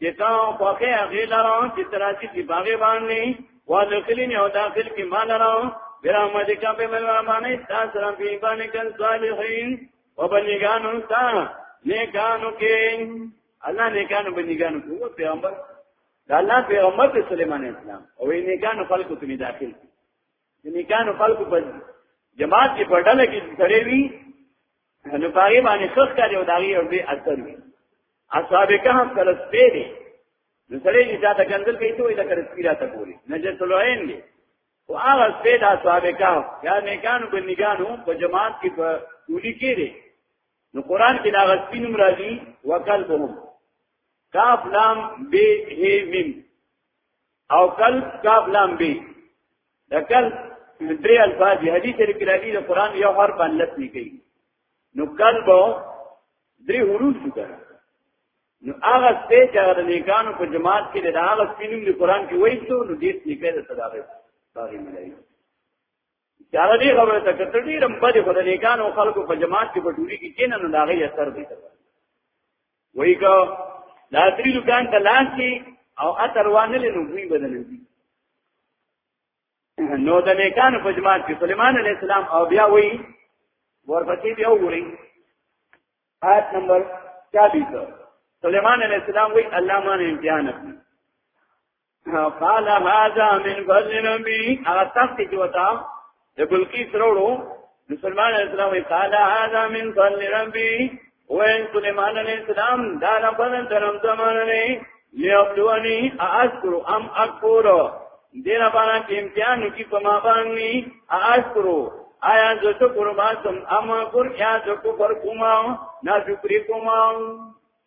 چې تا خوخه هغه لاره چې تراسي چې باغې باندې وادخلني او داخل کې ما لاره برحمتک په مهرباني تاسو را په باندې کل صالحین وبنګانو تا نیکانو کې الله نیکانو بنګانو کې وو پیغمبر دا الله پیغمبر سليمان اسلام او نیکانو خلقو ته داخل د نیکانو خلکو په جماعت کې په ډله کې سره وي نو پاره باندې خخ کړي او داغي او به اثر وي اصحاب کهف کله سپې دي نو سره یې ځاته ګندل کوي ته د کرسپیرا ته پوری نجس لوین دي او هغه سپې د اصحاب کهف یا نیکانو په نیکانو په جماعت کې په ټولي کې دي نو قران کې دا غسپینم راځي وکلبهم کاف لام به هی میم او قلب کاف لام بی د قلب درې الفاظ دی حدیث شریف کې راځي د قران یو حرف باندې لس نه کوي نو قلب درې حروف دي نو هغه څه چې هغه د نیکانو په جماعت کې د هغه سپینوم د قران کې وایي څو نو دې نه کوي د صداقت باغی ملایي دا دې خبره ته کتل دي رم بده خو د نیکانو خلکو په جماعت کې بټوري کې کینن نه لاغي اثر دي وای کا دا تری دکان ته لاس کې او اثر وانه لنو وی بدل دي نو د نیکانو په جماعت کې سليمان عليه السلام او بیا وای ورپسې بیا وګورئ آیت نمبر 24 سليمان عليه السلام وای الله مان امتحان کړ قال هذا من فضل ربي هغه تخت چې وتا د بلقیس وروړو سليمان عليه السلام قال هذا من فضل ربي وين سليمان عليه السلام دا نه بدن ترم زمانه نه ليبلوني اذكر ام اكفر دینه باندې چې امتحان کی په ما باندې آج کرو آیا زه شکر باسم اما کور یا زه کفر کوم نه شکر کوم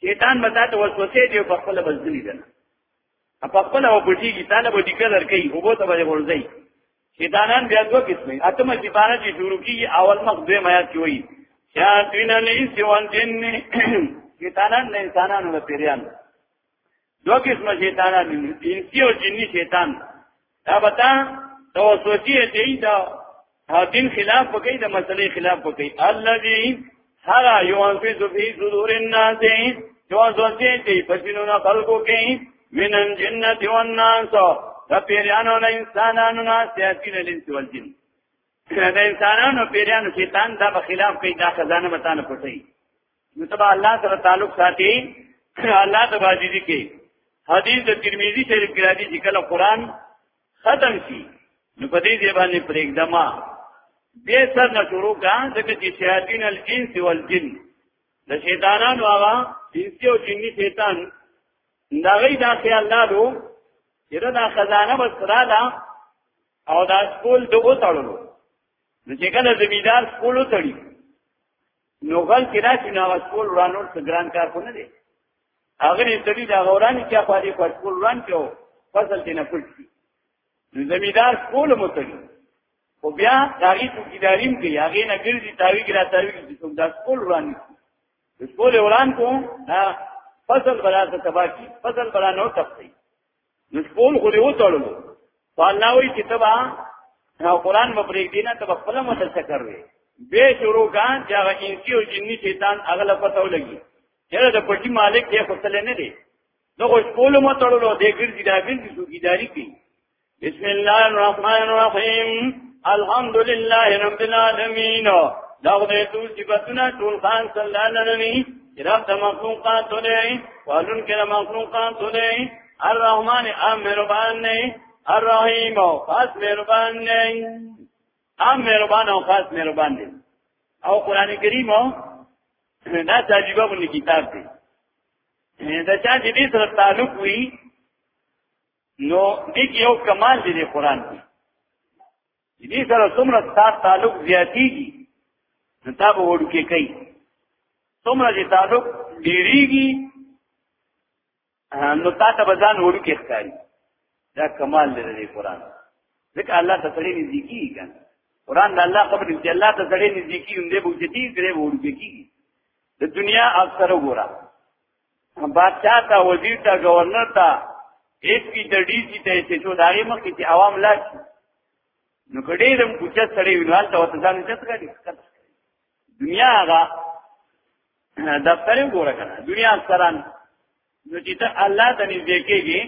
شیطان به تاسو وسوسه دی په خپل بزدلی ده په خپل او پټیږي طالب دې کلر کوي او بوته به ورځي شیطانان بیا دوه قسمه اتمه شیطانه چې شروع کیږي اول مخ دوی میا کوي شیاطین الیس والجن شیطانان نه انسانانو له پیریان دو قسم شیطانان انسی او جنی شیطان دا بتا تو سوچی دی دا دین خلاف وکي د مسلې خلاف وکي الذي هرا ينفذ في صدور الناس جو ځوځي چې پسینو نه خلقو کې من الجنه والناس د پیرانو نه انسانانو نه سیاسي نه لنس والجن د انسانانو پیرانو شیطان دا په خلاف کوي دا خزانه متانه پټي نو تبع الله سره تعلق ساتي الله تبع دې کې حدیث د ترمذی شریف کې راځي چې کله قران ختم شي نو په دې ځای باندې پرېږدما به سر نه شروع کا ځکه چې شیاطین الانس والجن د شیطانانو هغه انسی او جنی شیطان دا غي دا خیال لارو چې دا خزانه بس را ده او دا سکول دغه تړلو نو چې کله زمیدار سکول تړي نو غل کې راشي نو هغه ټول ورانور څه ګران کار خو نه دی هغه یې سړي دا غوراني چې په دې پر ټول وران کېو فصل دې نه پټ شي نو زمیدار ټول متړي خو بیا داغي څوکیداریم کې هغه نه ګرځي تاوی کې را تاوی کې څوک دا ټول وران دي ټول وران کو فصل بلا ته تباہ کی فصل بلا نو تختی نو ټول خو دې وتړل الله وی چې تبا نو قران په پرېګ دینه تبا خپل مت چکر وي به شروع کان چې هغه انسی او جنی شیطان اغله پتو لګي چیرې د پټي مالک یې خپل نه دی نو خو ټول متړل او دې ګرځي دا ګرځي څوګیداری کوي بسم الله الرحمن الرحیم الحمد لله رب العالمین دا غوډه ټول صفاتونه ټول خان صلی الله علیه رب د مخلوقات دی والون کې د مخلوقات دی الرحمن ام مهربان دی الرحیم او خاص مهربان دی ام مهربان او خاص مهربان دی او قران کریم دا تعجبه باندې کتاب دی دا چا چې دې سره تعلق وي نو دې یو کمال دی قرآن دی دې سره څومره ستاسو تعلق زیاتیږي نو تا به وړو کې کوي څومره چې تعلق ډیریږي نو تا ته بزان وړو کې ښکاری دا کمال دی د قرآن ځکه الله ته سړی نږدې کیږي کنه قرآن د الله خبرې چې الله ته سړی نږدې کیږي هم دې بوجتي ګرې وړو کې کیږي د دنیا اکثر وګوره بادشاہ ته وزیر ته گورنر ته ایس پی ته ډی سی ته چې شو داغه مخ کې عوام لا نو کډې دم کوچا سره وینال ته وته ځان ته څنګه دنیا هغه دفتر وګوره کنه دنیا سران نو چې ته الله ته نږدې کېږي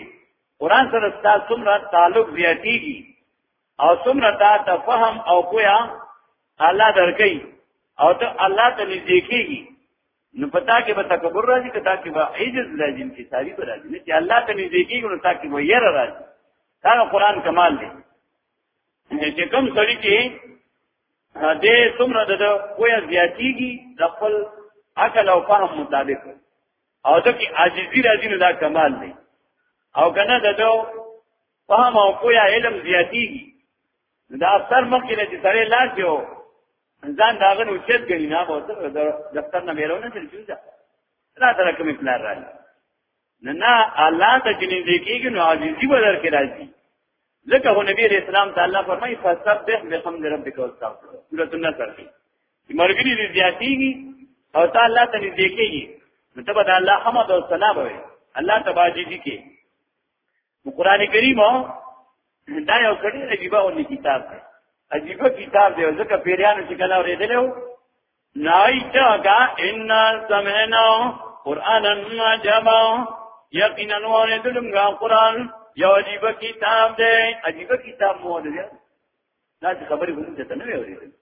قران سره ستاسو څومره تعلق زیاتېږي او څومره تا ته فهم او پویا الله درکې او ته الله ته نږدې کېږي نو پتا کې به تکبر راځي کتا کې به عجز لازم کې ساری به راځي چې الله ته نه دیږي نو تا کې به ير راځي دا قرآن کمال دی چې کوم سړی کې دې څومره د کویا زیاتیږي د خپل عقل او فهم مطابق او د کې عاجزي راځي نو دا کمال دی او کنه د دو فهم او کویا علم زیاتیږي دا اختر مخکې نه چې سړی لاړ شي او ځان دا غن اوچت ګڼي نه به څه د دفتر نه میرونه چې جوړه را سره کوم پلان راځي نه نه الله ته چې نږدې کېږي نو عاجزي به در کې راځي ځکه هو نبی رسول الله تعالی فرمایي فسبح بحمد ربک واستغفر سورۃ النصر کې چې مرګري دې زیاتېږي او ته الله ته نږدې کېږي نو ته به الله حمد او ثنا به الله تبارک دې کې نو قران کریم دا یو کړي عجیبه ونی کتاب دی عجیبه کتاب دی ځکه پیریانو چې کله ورېدلو نایتا کا ان سمعنا قرانا عجبا یقینا ورېدلم غا قران یو عجیبه کتاب دی عجیبه کتاب مو دی دا خبرې هم ته نه ویل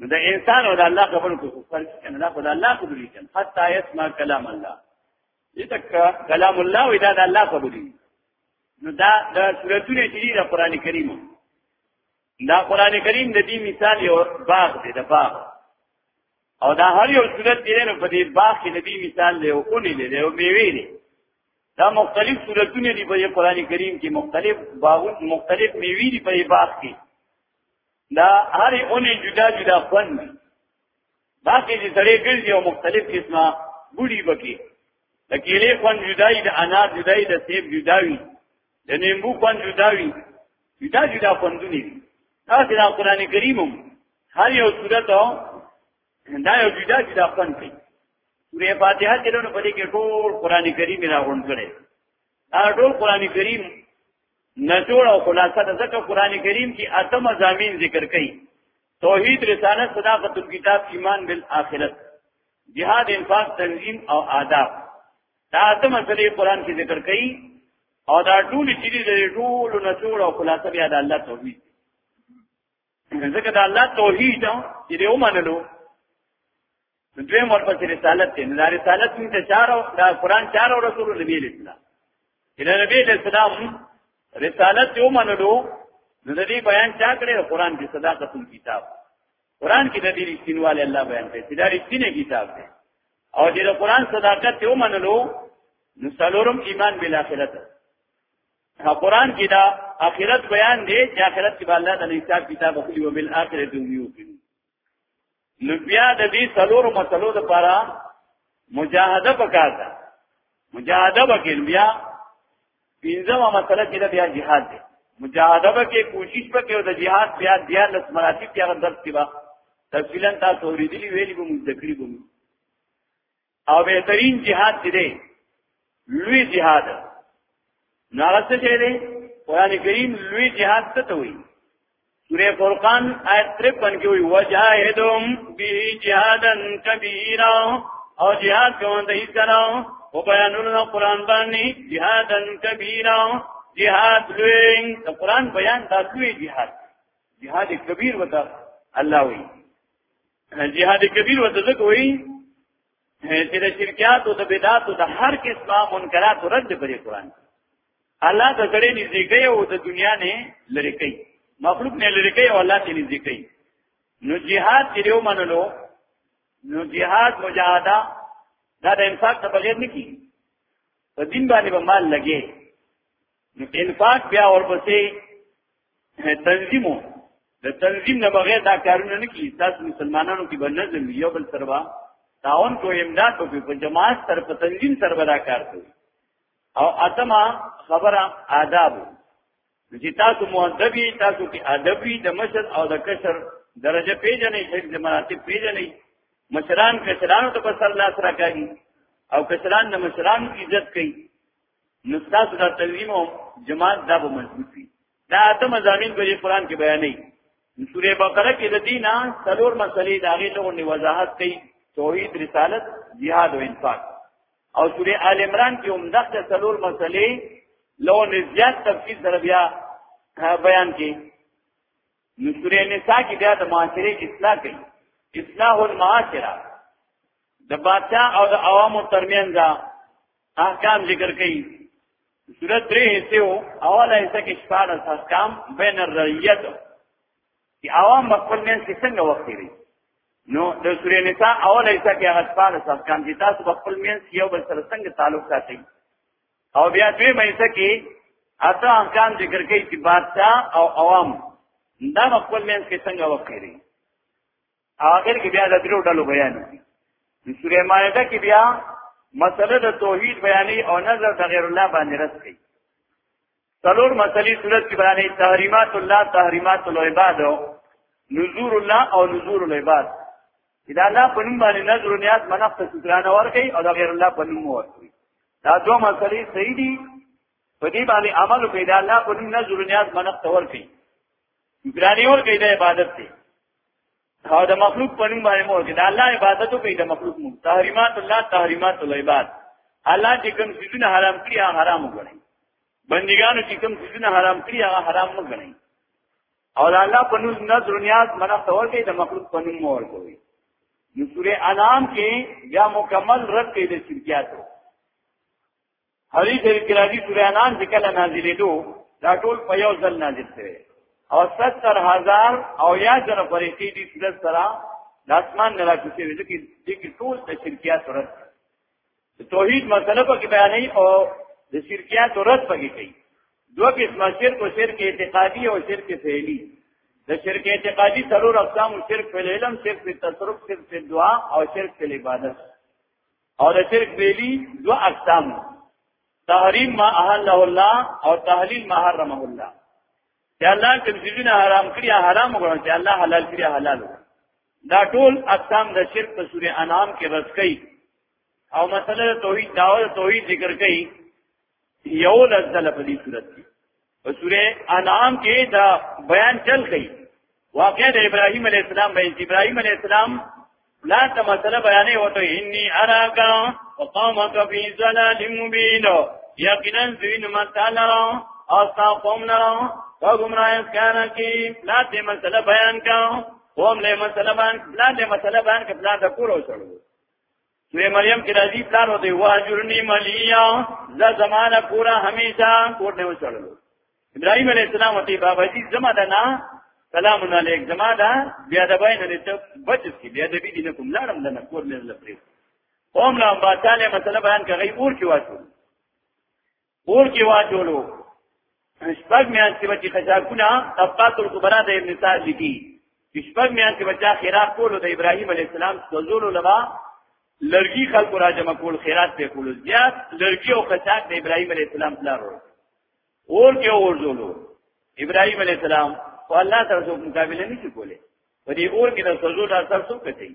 نو دا انسان او د الله خبرو کو فرق کنه دا خدای الله خبرې کنه حتی اسمع کلام الله ځکه کلام الله وی دا د الله خبرې نو دا د سورتونه چې د قران کریم دا قران کریم د دې مثال یو باغ دی د باغ او دا هر یو سورت دی نو په دې باغ کې د دې مثال دی او اونې دی او میوه دی دا مختلف سورتونه دی په قران کریم کې مختلف باغونه مختلف میوه دی په باغ کې دا هر اونې جدا جدا خوند دی باقي چې سړی ګرځي او مختلف قسمه بوډي بکی د کېلې خوان جدای د انار جدای د سیب جداوي د نیمبو خوان جداوي جدا جدا خوندونه دي تاسو د قران کریم هر یو صورت دا یو جدا جدا خوند کوي سورې فاتحه کې نو په دې کې ټول قران کریم راغون کړي دا ټول قران کریم نچوړ او خلاصه د ځکه قران کریم کې اتم زمين ذکر کړي توحید رسالت صداقت الكتاب ایمان بالآخرت جهاد انفاق تنظیم او آداب دا د مسلې قران کې ذکر کړي او دا ټول چې دې ټول نه جوړ او خلاصه بیا د الله توحید ځکه دا الله توحید چې دې ومنلو نو دوی مرپسې رسالت دی نو دا رسالت موږ ته چار او دا قران چار او رسول نبی اسلام اله نبی اسلام رسالت یو منلو نو د دې بیان چا کړی قران کې صداقت کتاب قران کې د دې رښتینواله الله بیان کوي چې دا رښتینی کتاب دی او چې د قران صداقت یو منلو نو څلورم ایمان بل اخرت قران کې دا اخرت بیان دی چې اخرت کې الله د حساب کتاب خو یو بل اخرت یو نو بیا د دې څلور مسلو لپاره مجاهده پکار ده مجاهده وکړ بیا پنځمه مسله کې دا بیا jihad دی مجاهده وکړي کوشش وکړي او د jihad بیا بیا لس مراتب بیا درس کیبا تفصیلا تاسو ورېدلی ویلي به مذکری به او بهترین جهاد چې دی لوی جهاد نو هغه څه چې دی قرآن کریم لوی جهاد څه ته وایي سورہ فرقان آیت 53 کې وی وجاهدهم به جهادا کبیرا او جهاد کوم د ایسرا او بیانونه قرآن باندې جهادا کبیرا جهاد لوی د قرآن بیان د لوی جهاد جهاد کبیر وته الله وی جهاد کبیر وته ځکه وایي چې د شرکیات او د بدعات او د هر قسمه منکرات رد پرې قران الله د زړه نزدیکي او د دنیا نه لری کوي مخلوق نه لری کوي او الله ته نزدیکي نو جهاد چې یو منلو نو جهاد مجاهده دا د انفاق ته بغیر نه کیږي په دین باندې به مال لګي نو انفاق بیا ورپسې تنظیمو د تنظیم نه بغیر دا کارونه نه کی تاسو مسلمانانو کې به نظم یو بل سره تعاون کو امداد کو په جماعت سره په تنظیم سره بدا کار کوي او اتما خبره آداب چې تاسو مؤدبي تاسو کې ادبي د مشر او د کشر درجه پیژنې حفظ مراتب پیژنې مشران کشرانو ته په سر لاس راکاږي او کشران د مشرانو عزت کوي نو تاسو دا تنظیم او جماعت دا به مضبوط وي دا ته مزامین په قرآن کې بیانې سورې بقره کې د دینه څلور مسلې دا غي ته وضاحت کوي توحید رسالت jihad او انفاق او سورې آل عمران کې هم دغه څلور مسلې لو نزيات تفصیل سره بیا بیان کې نو سورې نساء کې بیا د معاشري اصلاح کوي اصلاح المعاشره د بادشاہ او د عوامو ترمنځ احکام ذکر کړي صورت درې حصے او اوله حصہ کې شپږ احکام بین الرعیت چې عوام خپل نن څنګه وخت لري نو د سورې نساء اوله حصہ کې هغه شپږ احکام دي تاسو خپل مین یو بل سره څنګه تعلق ساتي او بیا دوی مېسه کې اته احکام ذکر کړي چې بادشاہ او عوام دا خپل مین څنګه وخت لري اخر کې بیا د درو ډلو بیان دي د سوره مائده کې بیا مسله د توحید بیانې او نظر د غیر الله باندې رس کوي څلور مسلې صورت کې بیانې تحریمات الله تحریمات العباد نذور الله او نذور العباد اذا الله په نوم باندې نظر او نیاز منافق سترانه ورکړي او د غیر الله په نوم ورکړي دا دوه مسلې صحیح دي په دې باندې عمل وکړي دا الله په نوم نظر او نیاز منافق ورکړي ګرانی ورکړي د عبادت دی او د مخلوق په نوم باندې مو چې د الله عبادت کوي د مخلوق مو تحریمات الله تحریمات العباد الله چې کوم سيزونه حرام کړی هغه حرام وګڼي بندګانو چې کوم سيزونه حرام کړی هغه حرام وګڼي او الله په نوم نظر نیاز منع تور کوي د مخلوق په نوم مور کوي نو سوره انعام کې یا مکمل رد کوي د شرکیاتو حدیث شریف کې راځي سورې انعام چې کله نازلې دو دا ټول په یو ځل نازل شوی او 70000 او یا جن فرشتي دې سره سره د اسمان نه راځي چې دې کې ټول د شرکیات ورته توحید مسله په کې بیانې او د شرکیات ورته په کې کوي دوه قسمه شرک او شرک اعتقادي او شرک فعلی د شرک اعتقادي ضرور اقسام شرک په علم شرک په تصرف شرک په دعا او شرک په عبادت او د شرک بیلی دو اقسام تحریم ما احله الله او تحلیل ما حرمه الله چې الله کوم ځینې حرام کړی حرام وګڼل چې الله حلال کړی حلال دا ټول اقسام د شرک په سورې انعام کې رس کړي او مسله توحید داوه توحید ذکر کړي یو لزل په دې صورت کې په سوره انعام کې دا بیان چل کړي واقع د ابراهيم عليه السلام باندې ابراهيم عليه السلام لا ته مسله بیانې وته اني اراك وقومك في ضلال مبين یقینا زین متعال را او تا قوم نه را او گمراه کان کی لا ته مسله بیان کا قوم له مسله بیان لا ته مسله بیان کړه لا ته کولو شروع سورہ مریم کې راځي پلان وته واجرنی ملیا ز زمانہ پورا همیشه کور نه وچړلو ابراهیم علیه السلام وته بابا جی زما ده نه سلام علیک زما ده بیا د باین نه ته بچ کی بیا د بی دینه کوم لاړم نه کور نه لپاره قوم لا باچاله مسله بیان کوي اور کې واچو اور کې واچولو شپږ میاشتې به چې خشاکونه طبقات الکبرا د ابن سعد لیکي شپږ میاشتې به چا خیرات کولو د ابراهیم علی السلام سوزولو لبا لرګي خلکو را جمع کول خیرات ته کول زیات لرګي او خشاک د ابراهیم علی السلام پلار ورو اور کې اور زولو ابراهیم علی السلام او الله سره څوک مقابله نشي کولای په دې اور کې د سوزولو اثر څوک کوي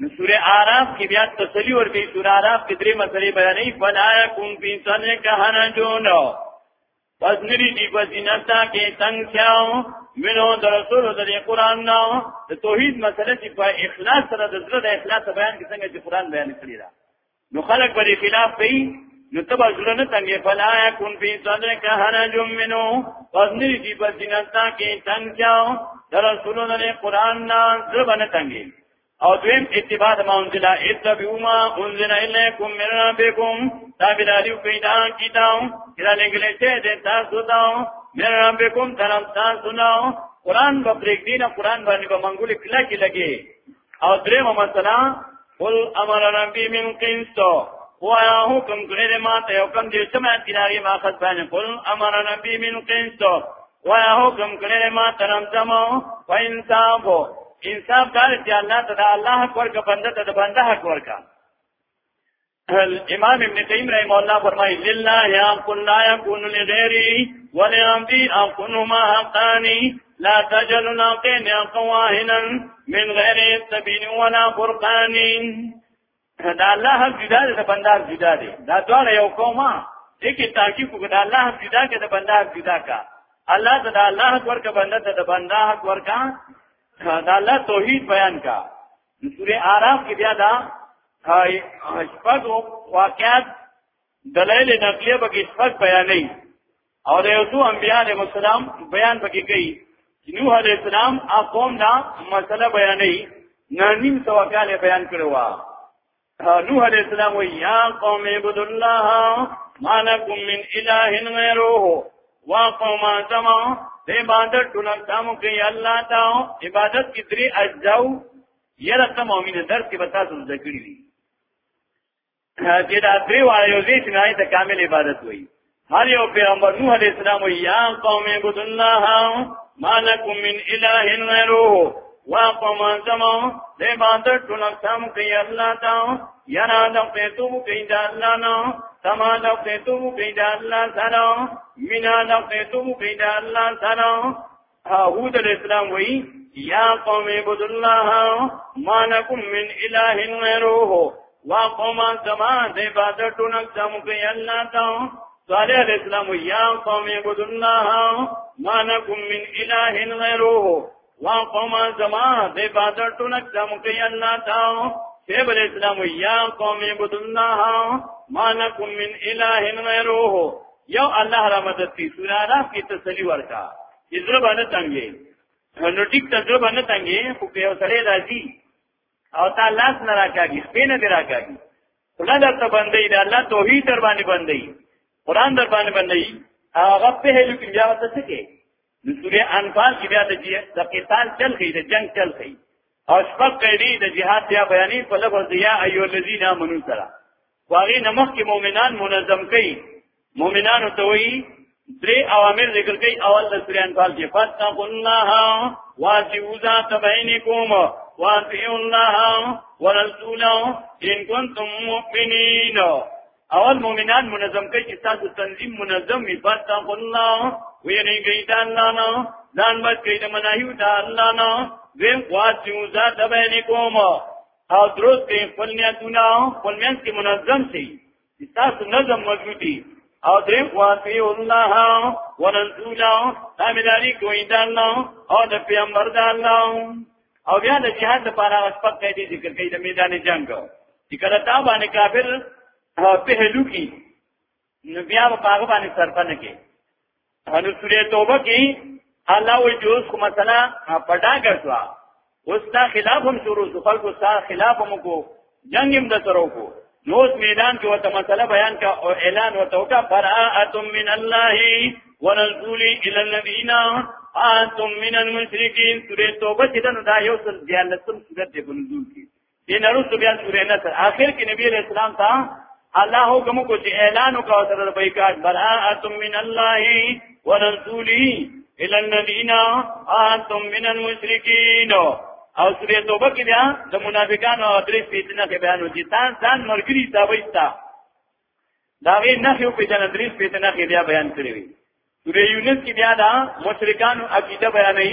نو سوره اعراف کې بیا تسلی ورکړي سوره اعراف کې درې مسلې بیانې فلا کوم فی سنه کهنا جونو پس نری دی پس نتا کې تنگ شاو منو در رسول د قرآن نو د توحید مسله چې په اخلاص سره د زړه د اخلاص بیان کې څنګه چې قرآن بیان کړی دا نو خلق بری خلاف کوي نو تبا زړه نه تنګي فلا يكون في صدرك حرج منه وزني کی بدینتا کې تنگ جاو در رسولونه نه قران نه زړه باندې تنګي او دویم اتباع ما انزل اتبعوا ما انزل اليكم من ربكم تابعداري پیدا کیداو کله لګلې چې د تاسو داو من ربكم ترم تاسو نو قران په پرېګ دینه قران باندې به منګولې کله کې لګي او درېمه مثلا قل امر ربي من قسط وایا حکم کړی دی ما ته یو کم دې چې ما تیراوی ما خد باندې قل امر ربي من قسط وایا حکم کړی دی ما ته رم زمو وانصاف انصاف دار چې الله تعالی الله حق ورکړه بنده ته د بنده حق ورکړه امام ابن قیم رحمه الله فرمایي لله یا قل لا یکون لغیری ولعبدی اقنما حقانی لا تجل ناقین قواهنا من غیر تبین ولا فرقان دا الله هم جدا دی دا بندار جدا دی دا دواړه یو قومه دغه تاکید کو دا الله هم جدا کې دا بندار جدا کا الله ته دا الله حق ورکا بنده ته دا بنده حق ورکا دا الله توحید بیان کا د سوره اعراف کې بیا دا شپږو واقعات دلایل نقلیه به کې شپږ بیانې او د یو څو انبیانو مسالم بیان پکې کوي نوح علیہ السلام اقوم دا مسله بیانې نه نیم سو کال بیان کړو نوح علیہ السلام وی یا قوم عبد الله ما لكم من اله غیره وا قوم زما د عبادت ټول تم کوي الله تا عبادت کی درې اجزاو یره ته مؤمن درس کې بتا څه ذکرې دي چې دا درې وایو دې چې نه ته کامل عبادت وایي هر یو پیغمبر نوح علیہ السلام یا قوم عبد الله ما لكم من اله غیره وا قوم زمو د عبادت ټول سم کوي الله تا یا نه د پیتو کوي د الله نه سما د پیتو کوي د الله سره مینا د پیتو کوي د الله سره هود علیہ السلام وی یا قوم عبد الله ما لكم من اله غیره وا قوم زما د عبادت نه قسم کوي الله تا صالح علیہ السلام یا قوم عبد الله ما لكم من اله غیره وا قوم زما د عبادت نه قسم کوي الله تا شیب علیہ السلام یا قوم عبد الله ما لكم من اله غیره یو الله را مدد کی سورا را کی تسلی ورکا یزر باندې تنګي نو ټیک تجر باندې تنګي خو په یو سره راځي او تا لاس نه راکاږي سپینه دی راکاږي خدا در ته باندې دا الله توحید در باندې باندې قران در باندې باندې هغه په هلو کې بیا څه څه کې نو سورې انفال کې بیا د د قتال چل خي د جنگ چل خي او شپږ قیدی د جهاد بیا بیانې په لفظ یا ایو الذین امنو سره واغې نمخ کې مؤمنان منظم کړي مؤمنانو ته وایي درې اوامر ذکر کړي اول د سورې انفال کې فتقوا الله واجبوا ذات بینکم واطیعوا الله ورسول ان کنتم مؤمنین اول مؤمنان منظم کړي چې تاسو تنظیم منظم وي فتقوا الله ویني ګي د الله نه ځان بچ کړئ د مناهیو د الله نه ویم واجبوا ذات بینکم او درست دی خپل نیتونه خپل منځ کې منظم شي تاسو نظم موجودي او درې خواته الله ورسوله امراري کوي د الله او د پیغمبر د الله او بیا د جهاد لپاره اسپک قیدی ذکر کوي د میدان جنگ چې کله تا باندې کافر په هلو کې نو بیا په هغه باندې صرفه نه کې هنو سورې توبه کې الله وی چې اوس کومه سنا پټا کړوا اوس دا خلاف هم شروع شو خلکو سره خلاف هم کو جنگ هم د سره کو نو اوس میدان کې وته مسله بیان کا او اعلان وته وکا براءتم من الله ورسول الى الذين انتم من المشركين سورې توبه چې دا یو څل دیالتم سورې په نزول کې دې نرسو بیا سورې نصر آخر کې نبی علیہ السلام ته الله حکم کو چې اعلان وکاو سره د بایکاټ براءت من الله ورسوله الى الذين آتم من المشركين او سورې توبه کې دا د منافقانو او درې فتنه کې بیان وکړي تان ځان مرګري دا وایستا دا وی نه یو په جن درې فتنه کې بیا بیان کړی وي سورې یونس کې بیا دا مشرکانو عقیده بیانې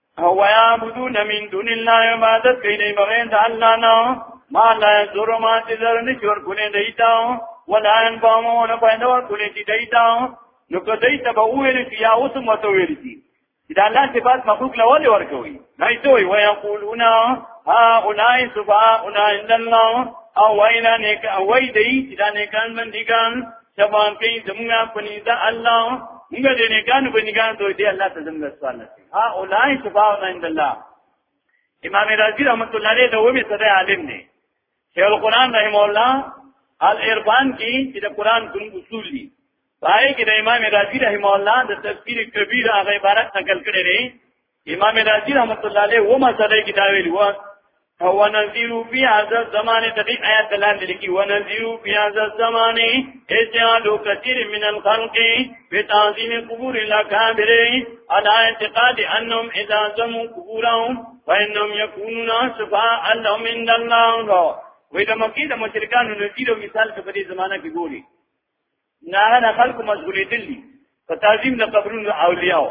او یعبدون من دون الله عبادت کوي نه بغیر د الله نه ما لا یذر ما تذر نشور کولې دیتا ولا ان بامو نه پیدا ور کولې چې دیتا نو که دیتا به ویل چې یا اوس مت ویل دي دا الله صفات مخلوق له ولې ورکوي نه دوی وای یقولون ها اولای سبا اولای الله او ویل نه کوي دی چې دا نه کان بندګان شفاعت کوي زمونږ په نيز الله موږ دې نه ګان په نگان دوی دې الله ته زمونږ سوال نشي ها اولای شفاعت عند الله امام رازی رحمت الله علیه د ومه صدر عالم دی شیخ القران رحم الله الاربان کې چې د قران کوم اصول دي پای کې د امام رازی رحم الله د تفسیر کبیر هغه عبارت نقل کړی دی امام رازی رحمت الله علیه و مسله کې دا ویل و هو نذیرو فی هذا الزمان تدی آیات دلان لکی و نذیرو فی هذا الزمان اجعلو کثیر من الخلق بتعظیم قبور الاکابر على اعتقاد انهم اذا زمو قبورهم فانهم یکونون شفاء لهم عند الله وې د مکی د مشرکانو نذیر او مثال په دې زمانہ کې ګوري نه نه خلق مشغولې دي په تعظیم د قبرونو اولیاء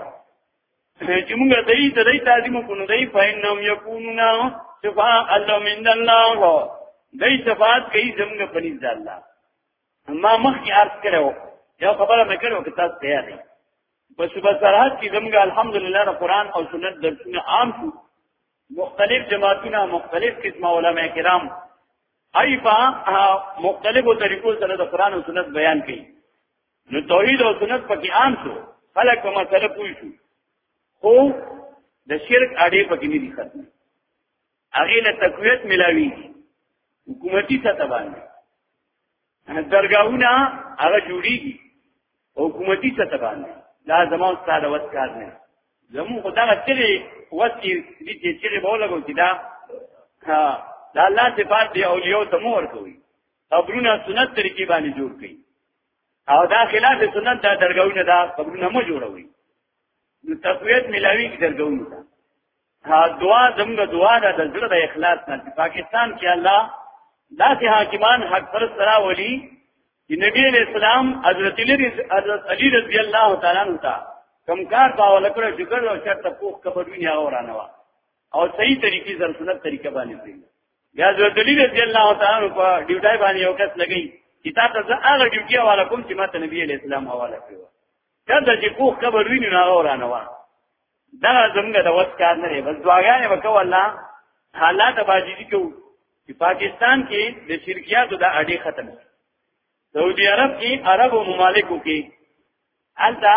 چې موږ دای ته دای تعظیم کو نو دای فینم یکونون شفاء الله من الله دای شفاعت کوي زموږ په نيز الله ما مخکې عرض کړو یو خبره مې کړو چې تاسو ته یادې په صبح سرحد کې زموږ الحمدلله د قران او سنت درسونه عام شو مختلف جماعتونه مختلف قسمه علما کرام ایبا مختلفو طریقو سره د قران او سنت بیان کړي نو توحید او سنت پکې عام شو خلک په مسله پوه شو خو د شرک اړې پکې نه دي ختمې هغه له تقویت ملاوي حکومتي سطح باندې درگاہونه هغه جوړیږي حکومتي سطح باندې دا زموږ ساده وس کار نه زموږ خدای تلې وس کې دې چې چې به ولګو چې دا ها دا الله صفات دی اولیاء ته مور کوي قبرونه سنت طریقې باندې جوړ کړي او دا خلاف سنت دا درګونه دا قبرونه مو جوړوي نو تقویت ملاوی کی درګونه دا ها دعا زموږ دعا دا د زړه د اخلاص نه پاکستان کې الله داسې حاکمان حق پر سره ولي چې نبی اسلام حضرت علی حضرت علی رضی الله تعالی عنہ تا کمکار دا ولکړه ذکر او شرط پوخ کبر ویني اورانه وا او صحیح طریقې سره سنت طریقه باندې بیا د دلی رضی الله تعالی په ډیوټای باندې یو کس لګی چې تا ته زه هغه ډیوټي حواله کوم چې ما ته نبی علیہ السلام حواله کړو دا د چې کوه خبر ویني نه اورانه و دا زمګه د وس کار نه بس دعاګانې وکاو الله حالات باجی کو چې پاکستان کې د شرکیاتو د اډې ختم سعودي عرب کې عرب او ممالکو کې الدا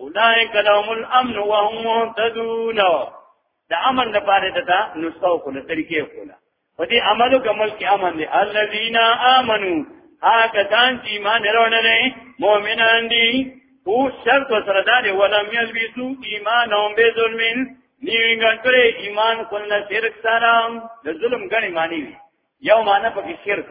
اولئک لهم الامن وهم مهتدون دا امن نه پاره دتا نسخه کوله طریقې کوله په دې عملو کمل کې امن دي الذين امنوا هغه کسان چې ایمان لرونه نه مؤمنان دي او شرط سره دا دی ولم یلبسو ایمانهم بظلمین نیوی ګټره ایمان کول نه شرک سره د ظلم غنی معنی یو معنی په شرک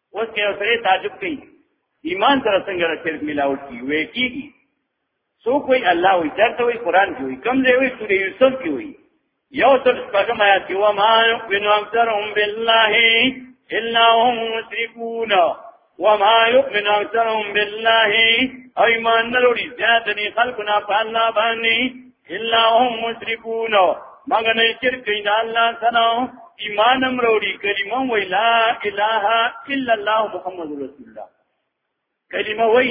اوس کې یو سره تعجب کوي ایمان سره څنګه شرک ملاوي کی وې کیږي سو کوئی الله وي درته وي قران کې وي کم دی وي سورې یوسف کې وي یو څل څنګه ما چې و ما يؤمن اکثرهم بالله الا هم مشركون وما يؤمن اکثرهم بالله ایمان نلوړي زیات دي خلقنا په الله باندې الا هم مشرکون مگر نه شرک کوي د الله سره ایمان هم وروړي کلمه وی لا اله الا الله محمد رسول الله کلمه وی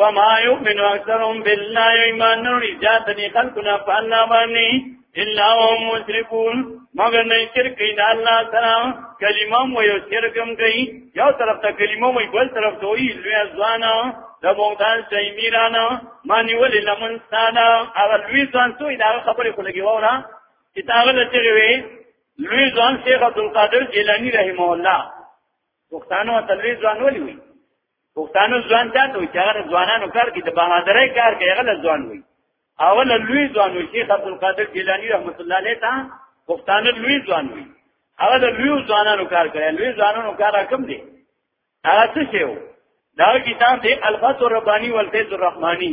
وما يؤمن اكثرهم بالله ایمان وروړي ذاتني خلقنا فالله باندې الا هم مشرکون مگر نه شرک کوي د الله سره کلمه مو یو شرک هم کوي یو طرف ته کلمه مو بل طرف ته وي لوی ځوانه د بوغدان شي میرانه مانی ولې لمن ستانه هغه لوی ځوان څوې دا خبره خو لګي وره چې تاغه لته وي لوی ځوان شیخ عبد القادر جیلانی رحمه الله پښتانه تلوي ځوان ولي وي پښتانه ځوان ته نو چې هغه ځوانانو کار کې د بهادرۍ کار کوي هغه ځوان وي اول لوی ځوان وي شیخ عبد القادر جیلانی رحمت الله علیه ته پښتانه لوی ځوان وي هغه د لوی ځوانانو کار کوي لوی ځوانانو کار کم دي هغه څه شی دا کتاب دی الفاظ الربانی والفیض الرحمانی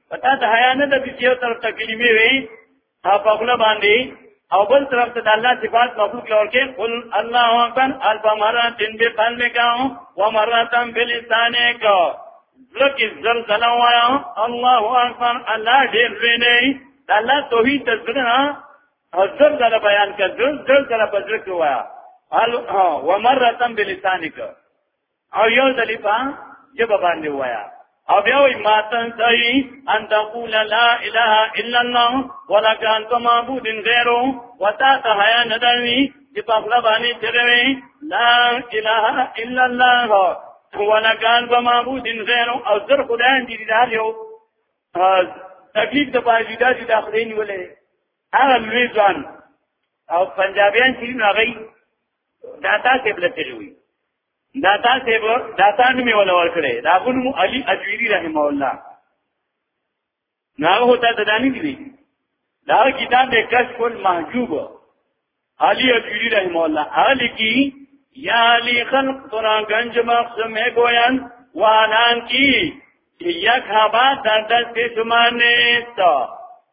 پتا ته حیا نه د یو طرف ته کلمې وي او په خپل باندې او بل طرف ته د الله صفات مخلوق لور کې قل الله اکبر الف مرات بقلبك ومرات بلسانك لکه زلزلہ وایا الله اکبر الله دې ویني د الله توحید تذکرہ حضرت دغه بیان کړ زلزلہ په ذکر وایا ال ومرات بلسانك او یو ځلې په جبه باندې وایا او بیا وی ما تنسای ان تقول لا اله الا الله ولا کان تو معبود غیره وتا ته حیا ندوی چې په خپل باندې چروي لا اله الا الله ولا کان تو معبود غیره او زر خدای دې دار یو تکلیف د باندې د داخلي نیولې هغه لوی ځان او پنجابیان چې نو غي داتا قبله تلوي دا تاسو به دا تاسو می ولا ورکړي دا ابو علي اجويري رحم الله ناغه هوتا د دانی دی دا کتاب د کشف المحجوب علي اجويري رحم الله حال کی یا علی خلق ترا گنج مخص میں گویان وانان کی یک حبا دردست سمانیتا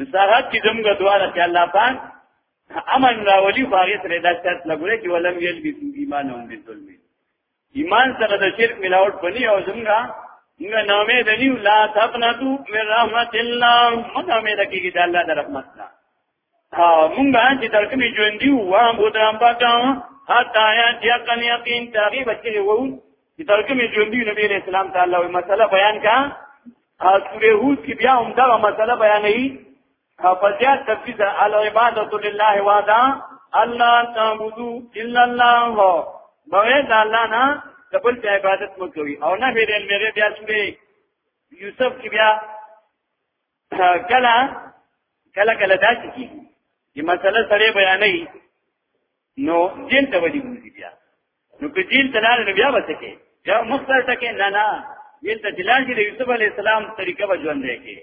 نصارات چې زموږ دواړه چې الله پاک امن راولي خو هغه سره دا شرط لګولې چې ولم یلبسو ایمانهم بالظلم ایمان سره د شرک ملاوت پني او زموږ موږ نامې د نیو لا تقنتو من رحمت الله موږ نامې د کېږي د الله د رحمت نه ها موږ باندې درکمې ژوند دی و هغه د رحمت پاتاو حتا یا یقین یقین تغیب چې وو چې درکمې ژوند دی نبی اسلام تعالی او مسله بیان کا سوره هود کې بیا هم دا مسله بیانوي په زیات تفصیل سره العبادت لله وحده الله تعبدو الا الله بغیر د الله نه د بل په عبادت مو کوي او نه به دل مې بیا سوره یوسف کې بیا کله کله کله دا چې کی مسله سره بیانوي نو جیل ته ودی وځي بیا نو که جیل ته لاړ بیا وسکه بیا مختار ټکه نه نه جیل ته دلان کې د یوسف علی السلام طریقه به ژوند دی کې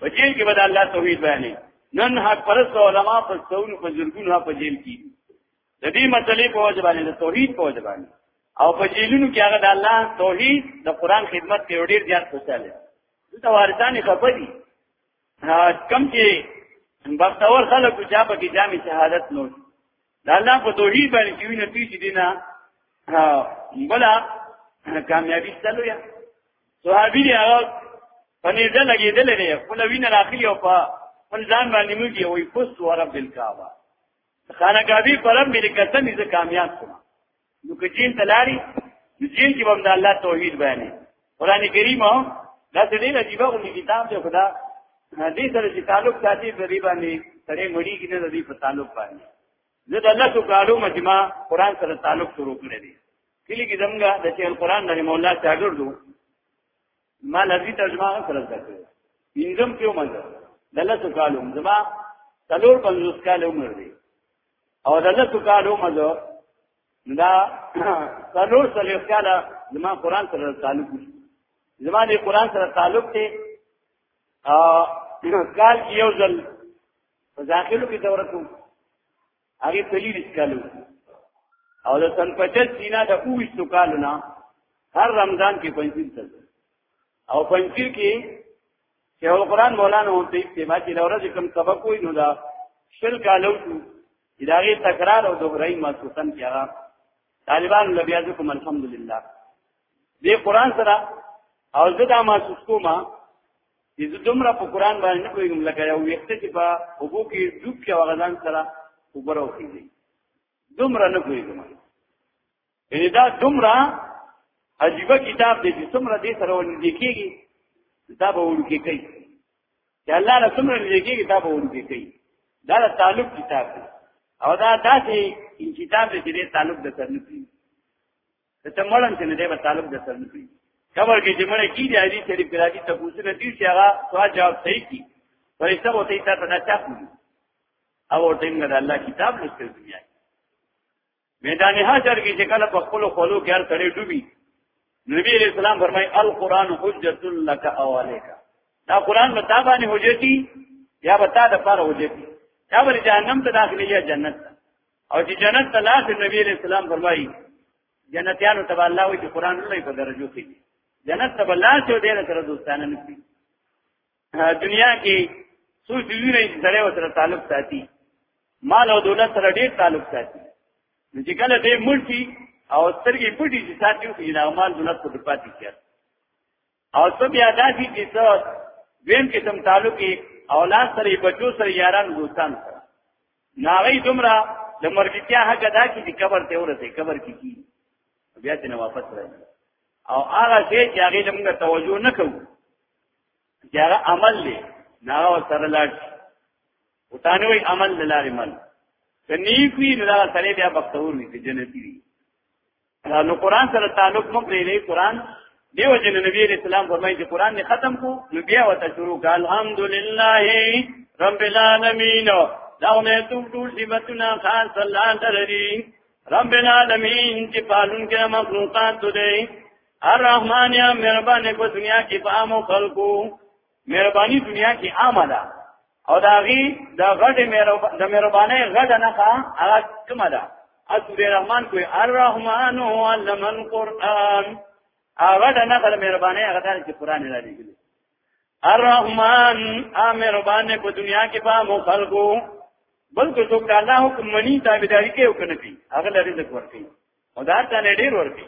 په جیل کې به الله توحید بیانې نن حق پرست علما په څونو په زرګونو په جیل کې د دې مسلې په وجه باندې د توحید په وجه باندې او په جیلونو کې هغه د الله توحید د قران خدمت کې ډیر زیات خوشاله دي دا وارثان خبري کم چې بختور خلک چې هغه کې جامع شهادت نو دا الله په توحید باندې چې وینې پیچ دینه بلا کامیابی ستلو یا صحابي دی هغه پنې ده لګېدل دی خپل وینه راخلی او په خپل ځان باندې موږ یو فست ورب الکعبه خانه کابی پرم مې قسم دې کامیاب کړم نو که جیل ته لاري نو جیل کې هم د الله توحید بیانې قران کریم دا د دې عجیب غوندي کتاب دی خدا دې سره چې تعلق ساتي په دې باندې سره مړی کې نه دې په تعلق باندې زه د الله تعالی مجما قران سره تعلق شروع کړی دی کلی کې زمګه د چې القران د مولا شاګردو ما لذي ترجمه سره زده کړو انځم کیو مزه د الله تعالی زما تلور پنځوس کال عمر دی او د لسو کالو عمر دا څلور څلور کاله زما قران سره تعلق دی زما د قران سره تعلق دی او کال کې یو ځل په داخلو کې دوره کوم هغه تلیل کالو او د سن پچل سینا د اوښتو کالو نه هر رمضان کې پنځیر ته او پنځیر کې شیخ القرآن مولانا هم ته اتباع چې لورځ کوم سبق وي نو دا شل کالو شو اداري تکرار او دوبرای ماسوسن کیا طالبان لبیا ذکم الحمدلله دې قرآن سره او زه دا ماسوس کومه چې زه دومره په قرآن باندې نه کوم لکه یو وخت چې په وګو کې دوک کې وغزان سره وګورو کېږي دومره نه کوم یعنی دا دومره عجیب کتاب دی چې څومره دې سره ولې کېږي دا به ورکی کوي چې الله له څومره لې کېږي دا به ورکی کوي دا د تعلق کتاب دی او دا داسې کتاب دی چې دې تعلق د سر نه کوي ته مړم چې نه دې به تعلق د سر نه کوي خبر کې چې مړ کی دی حدیث شریف کې راځي ته پوښتنه دي چې هغه سوال جواب صحیح کی فرشتہ وته یې تاسو نه چاپو او ټینګ د الله کتاب لسته دنیا میدان حشر کې چې کله په خپل خلو کې هر سړی ډوبي نبی علیہ السلام فرمای القرآن حجت لک او علیک دا قرآن به تا باندې حجتی یا به تا د پاره حجتی یا به جهنم ته داخلي یا جنت او چې جنت ته لاس نبی علیہ السلام فرمای جنتیانو ته الله وی چې قرآن لوی په درجو کې جنت ته لاس یو دینه سره دوستانه نکړي دنیا کې څو جزونه سره وسره تعلق ساتي مال او دولت سره ډېر تعلق ساتي چې کله دې ملکی او سترګې پټي چې ساتي او نه مال دولت په پاتې کیږي او څه بیا داسي چې څو وین کې تم تعلق اولاد سره بچو سره یاران دوستان سره ناغي دومره د مرګتیا هغه دا چې قبر ته ورته قبر کې کی بیا ته واپس راځي او هغه شی چې هغه موږ توجه نکوو چې هغه عمل دی نه او سره لاړ او تانه وی عمل لاره مل کني کوي نه دا سره بیا بختور وي چې جنتی وي نو قران سره تعلق مو لري قران دیو جن نبی رسول الله فرمایي چې قران نه ختم کو نو بیا وته شروع کا الحمدلله رب العالمین دا نه ټول ټول صفاتنا خاص الله درري رب العالمین چې پالون کې مخلوقات دی الرحمن یا مهربان په دنیا کې په عامو خلکو مهرباني دنیا کې عامه ده او دا غي د غټ مهربان د مهربانه غټ نه ښه هغه کومه ده اسوره رحمان کوئی الرحمن علم القرآن هغه د نه غل مهربانه هغه دار چې قران را لګل الرحمن ا مهربان په دنیا کې په مو خلقو بلکې څوک د الله حکم منی تابعداري کوي او کنه کوي هغه لري ذکر کوي خدا ته نه ډیر ورکی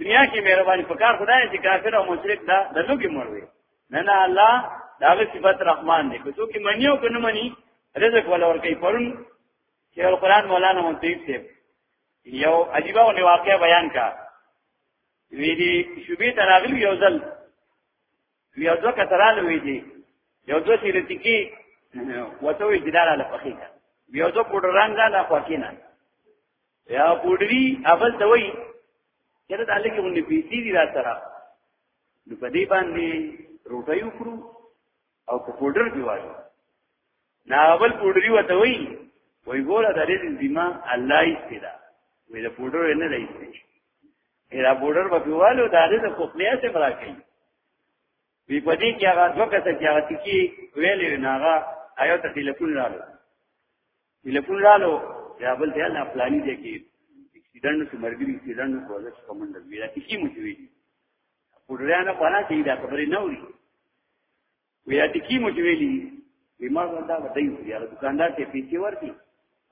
دنیا کې مهرباني پکار خدای چې کافر او مشرک دا د لوګي مور وي نه نه الله دا به صفات رحمان دی که څوک منیو کنه منی رزق ولا ورکی پرون چې القرآن مولانا مطیب ته یو عجیبه او واقعیا بیان کا وی دي شوبې تراغلی یو ځل یو دوه کسران وی دي یو دوه سیره تکی وته وی جلاله لپخې کا یو دوه پودران دا نه خوکینا یا پودری اول ته وی کله د الله کې باندې پیسې دي را سره نو په دې باندې روټي وکړو او په پودر دی وایو نا اول پودری وته وی وی ګوره د دې ذمہ الله یې ستدا وی د پودر نه دی ستدا دا بورډر په دیوالو دا د کوپلیا څخه راکړي وی په دې کې هغه دوه کسه چې هغه تکی ویلې ناغه آیو ته ټلیفون راغی ټلیفون راغلو یا بل ته نه پلاني دی کې اکسیډنټ سو مرګري اکسیډنټ سو ولې کومند وی دا کی مو وی پورډرانه پانا چې دا خبرې نه وری وی دا کی مو ویلي وی ما دا ودی یا دکاندار ته پیسې ورکړي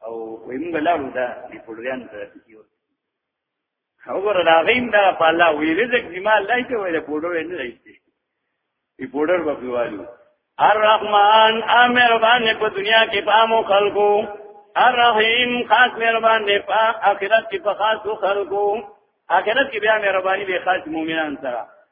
او وی موږ لاړو دا پورډران ته پیسې ورکړي خبر دا غیم دا په الله وی رزق زما الله ته ویل پوډر نه راځي ای پوډر په پیوالو الرحمن امر باندې په دنیا کې پامو خلقو الرحیم خاص مهربان دی په آخرت کې په خاص خلقو آخرت کې بیا مهرباني به خاص مؤمنان سره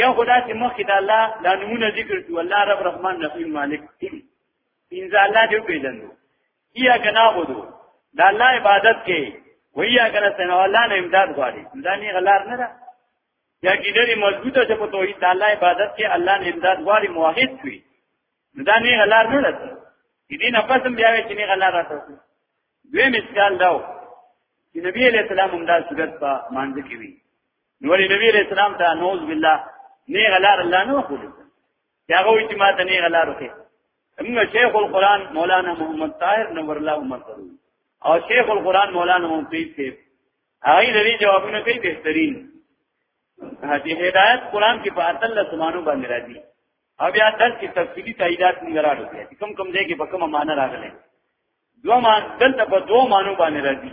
یو خدا چې مخکې د الله د نمونه ذکر شو الله رب رحمان رحیم مالک ان الله دې پیژنو یا کنا بودو د الله عبادت کې ویا کنه سنو الله نه امداد غواړي دا نه غلار نه ده یا ګیدري مضبوطه چې په توحید د الله عبادت کې الله نه امداد غواړي موحد وي دا نه غلار نه ده دې نه پسم بیا چې نه غلار راته دوی مثال داو چې نبی علیہ السلام هم دا صورت په مانځ کې وی نو نبی علیہ السلام ته نوز بالله نه غلار الله نو خو دې هغه وی چې ما ته نه غلار وکي امه شیخ القران مولانا محمد طاهر نور الله عمر او شیخ القران مولانا مفید ته هغه لري جوابونه کوي بهترین دې هدایت قران کې په اتل سمانو باندې راځي او بیا درس کې تفصیلی تاییدات موږ راړو دي کوم کوم ځای کې په کومه معنی راغلي دوه مان دلته په دوه مانو باندې راځي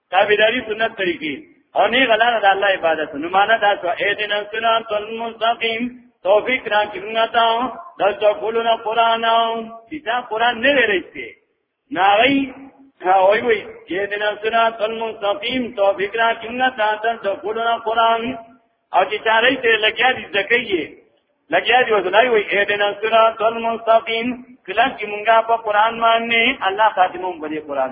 تابعداري سنت طریقې او نه غلاره د الله عبادت نو معنا دا سو اذن الصراط المستقيم توفیق را کیږي تا د ټولونو قران او کتاب قران نه لريسته ناغي وای وای اذن الصراط المستقيم توفیق را کیږي تا د ټولونو قران او چې چارې ته لګیا دي زکیه لګیا دي وځلای وای اذن الصراط المستقيم کله چې مونږه په قران باندې الله خاتموم باندې قران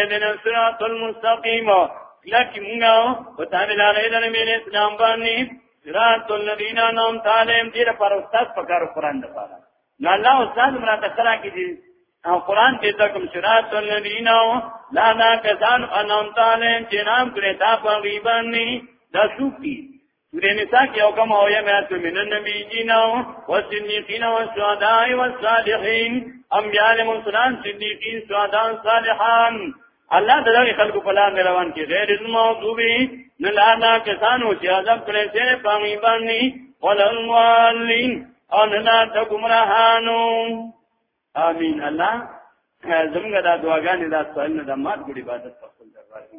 اذن الصراط المستقيم لكن مونږه په تعالی لاره د نبی اسلام باندې صراط الذين انعمت عليهم دې پر استاد پکار قران د پاره نو الله استاد مراته سره کې دي او قران دې تکم صراط الذين لا نا کسان انعمت عليهم چې نام کړی دا په غیبان نه د شوکی سورې نساء کې او کوم او یا مات من النبیین او والصدیقین والشهداء والصالحین انبیاء علیهم السلام صدیقین شهداء صالحان الله دغه خلکو په لار روان کې غیر الموضوبی نه لانا کسانو چې اعظم کړي چې پامي باندې ولنوالین او نه لا تګمراهانو امين الله زمګه دا دعاګانې دا سوال نه د مات ګډي عبادت په خپل دربار کې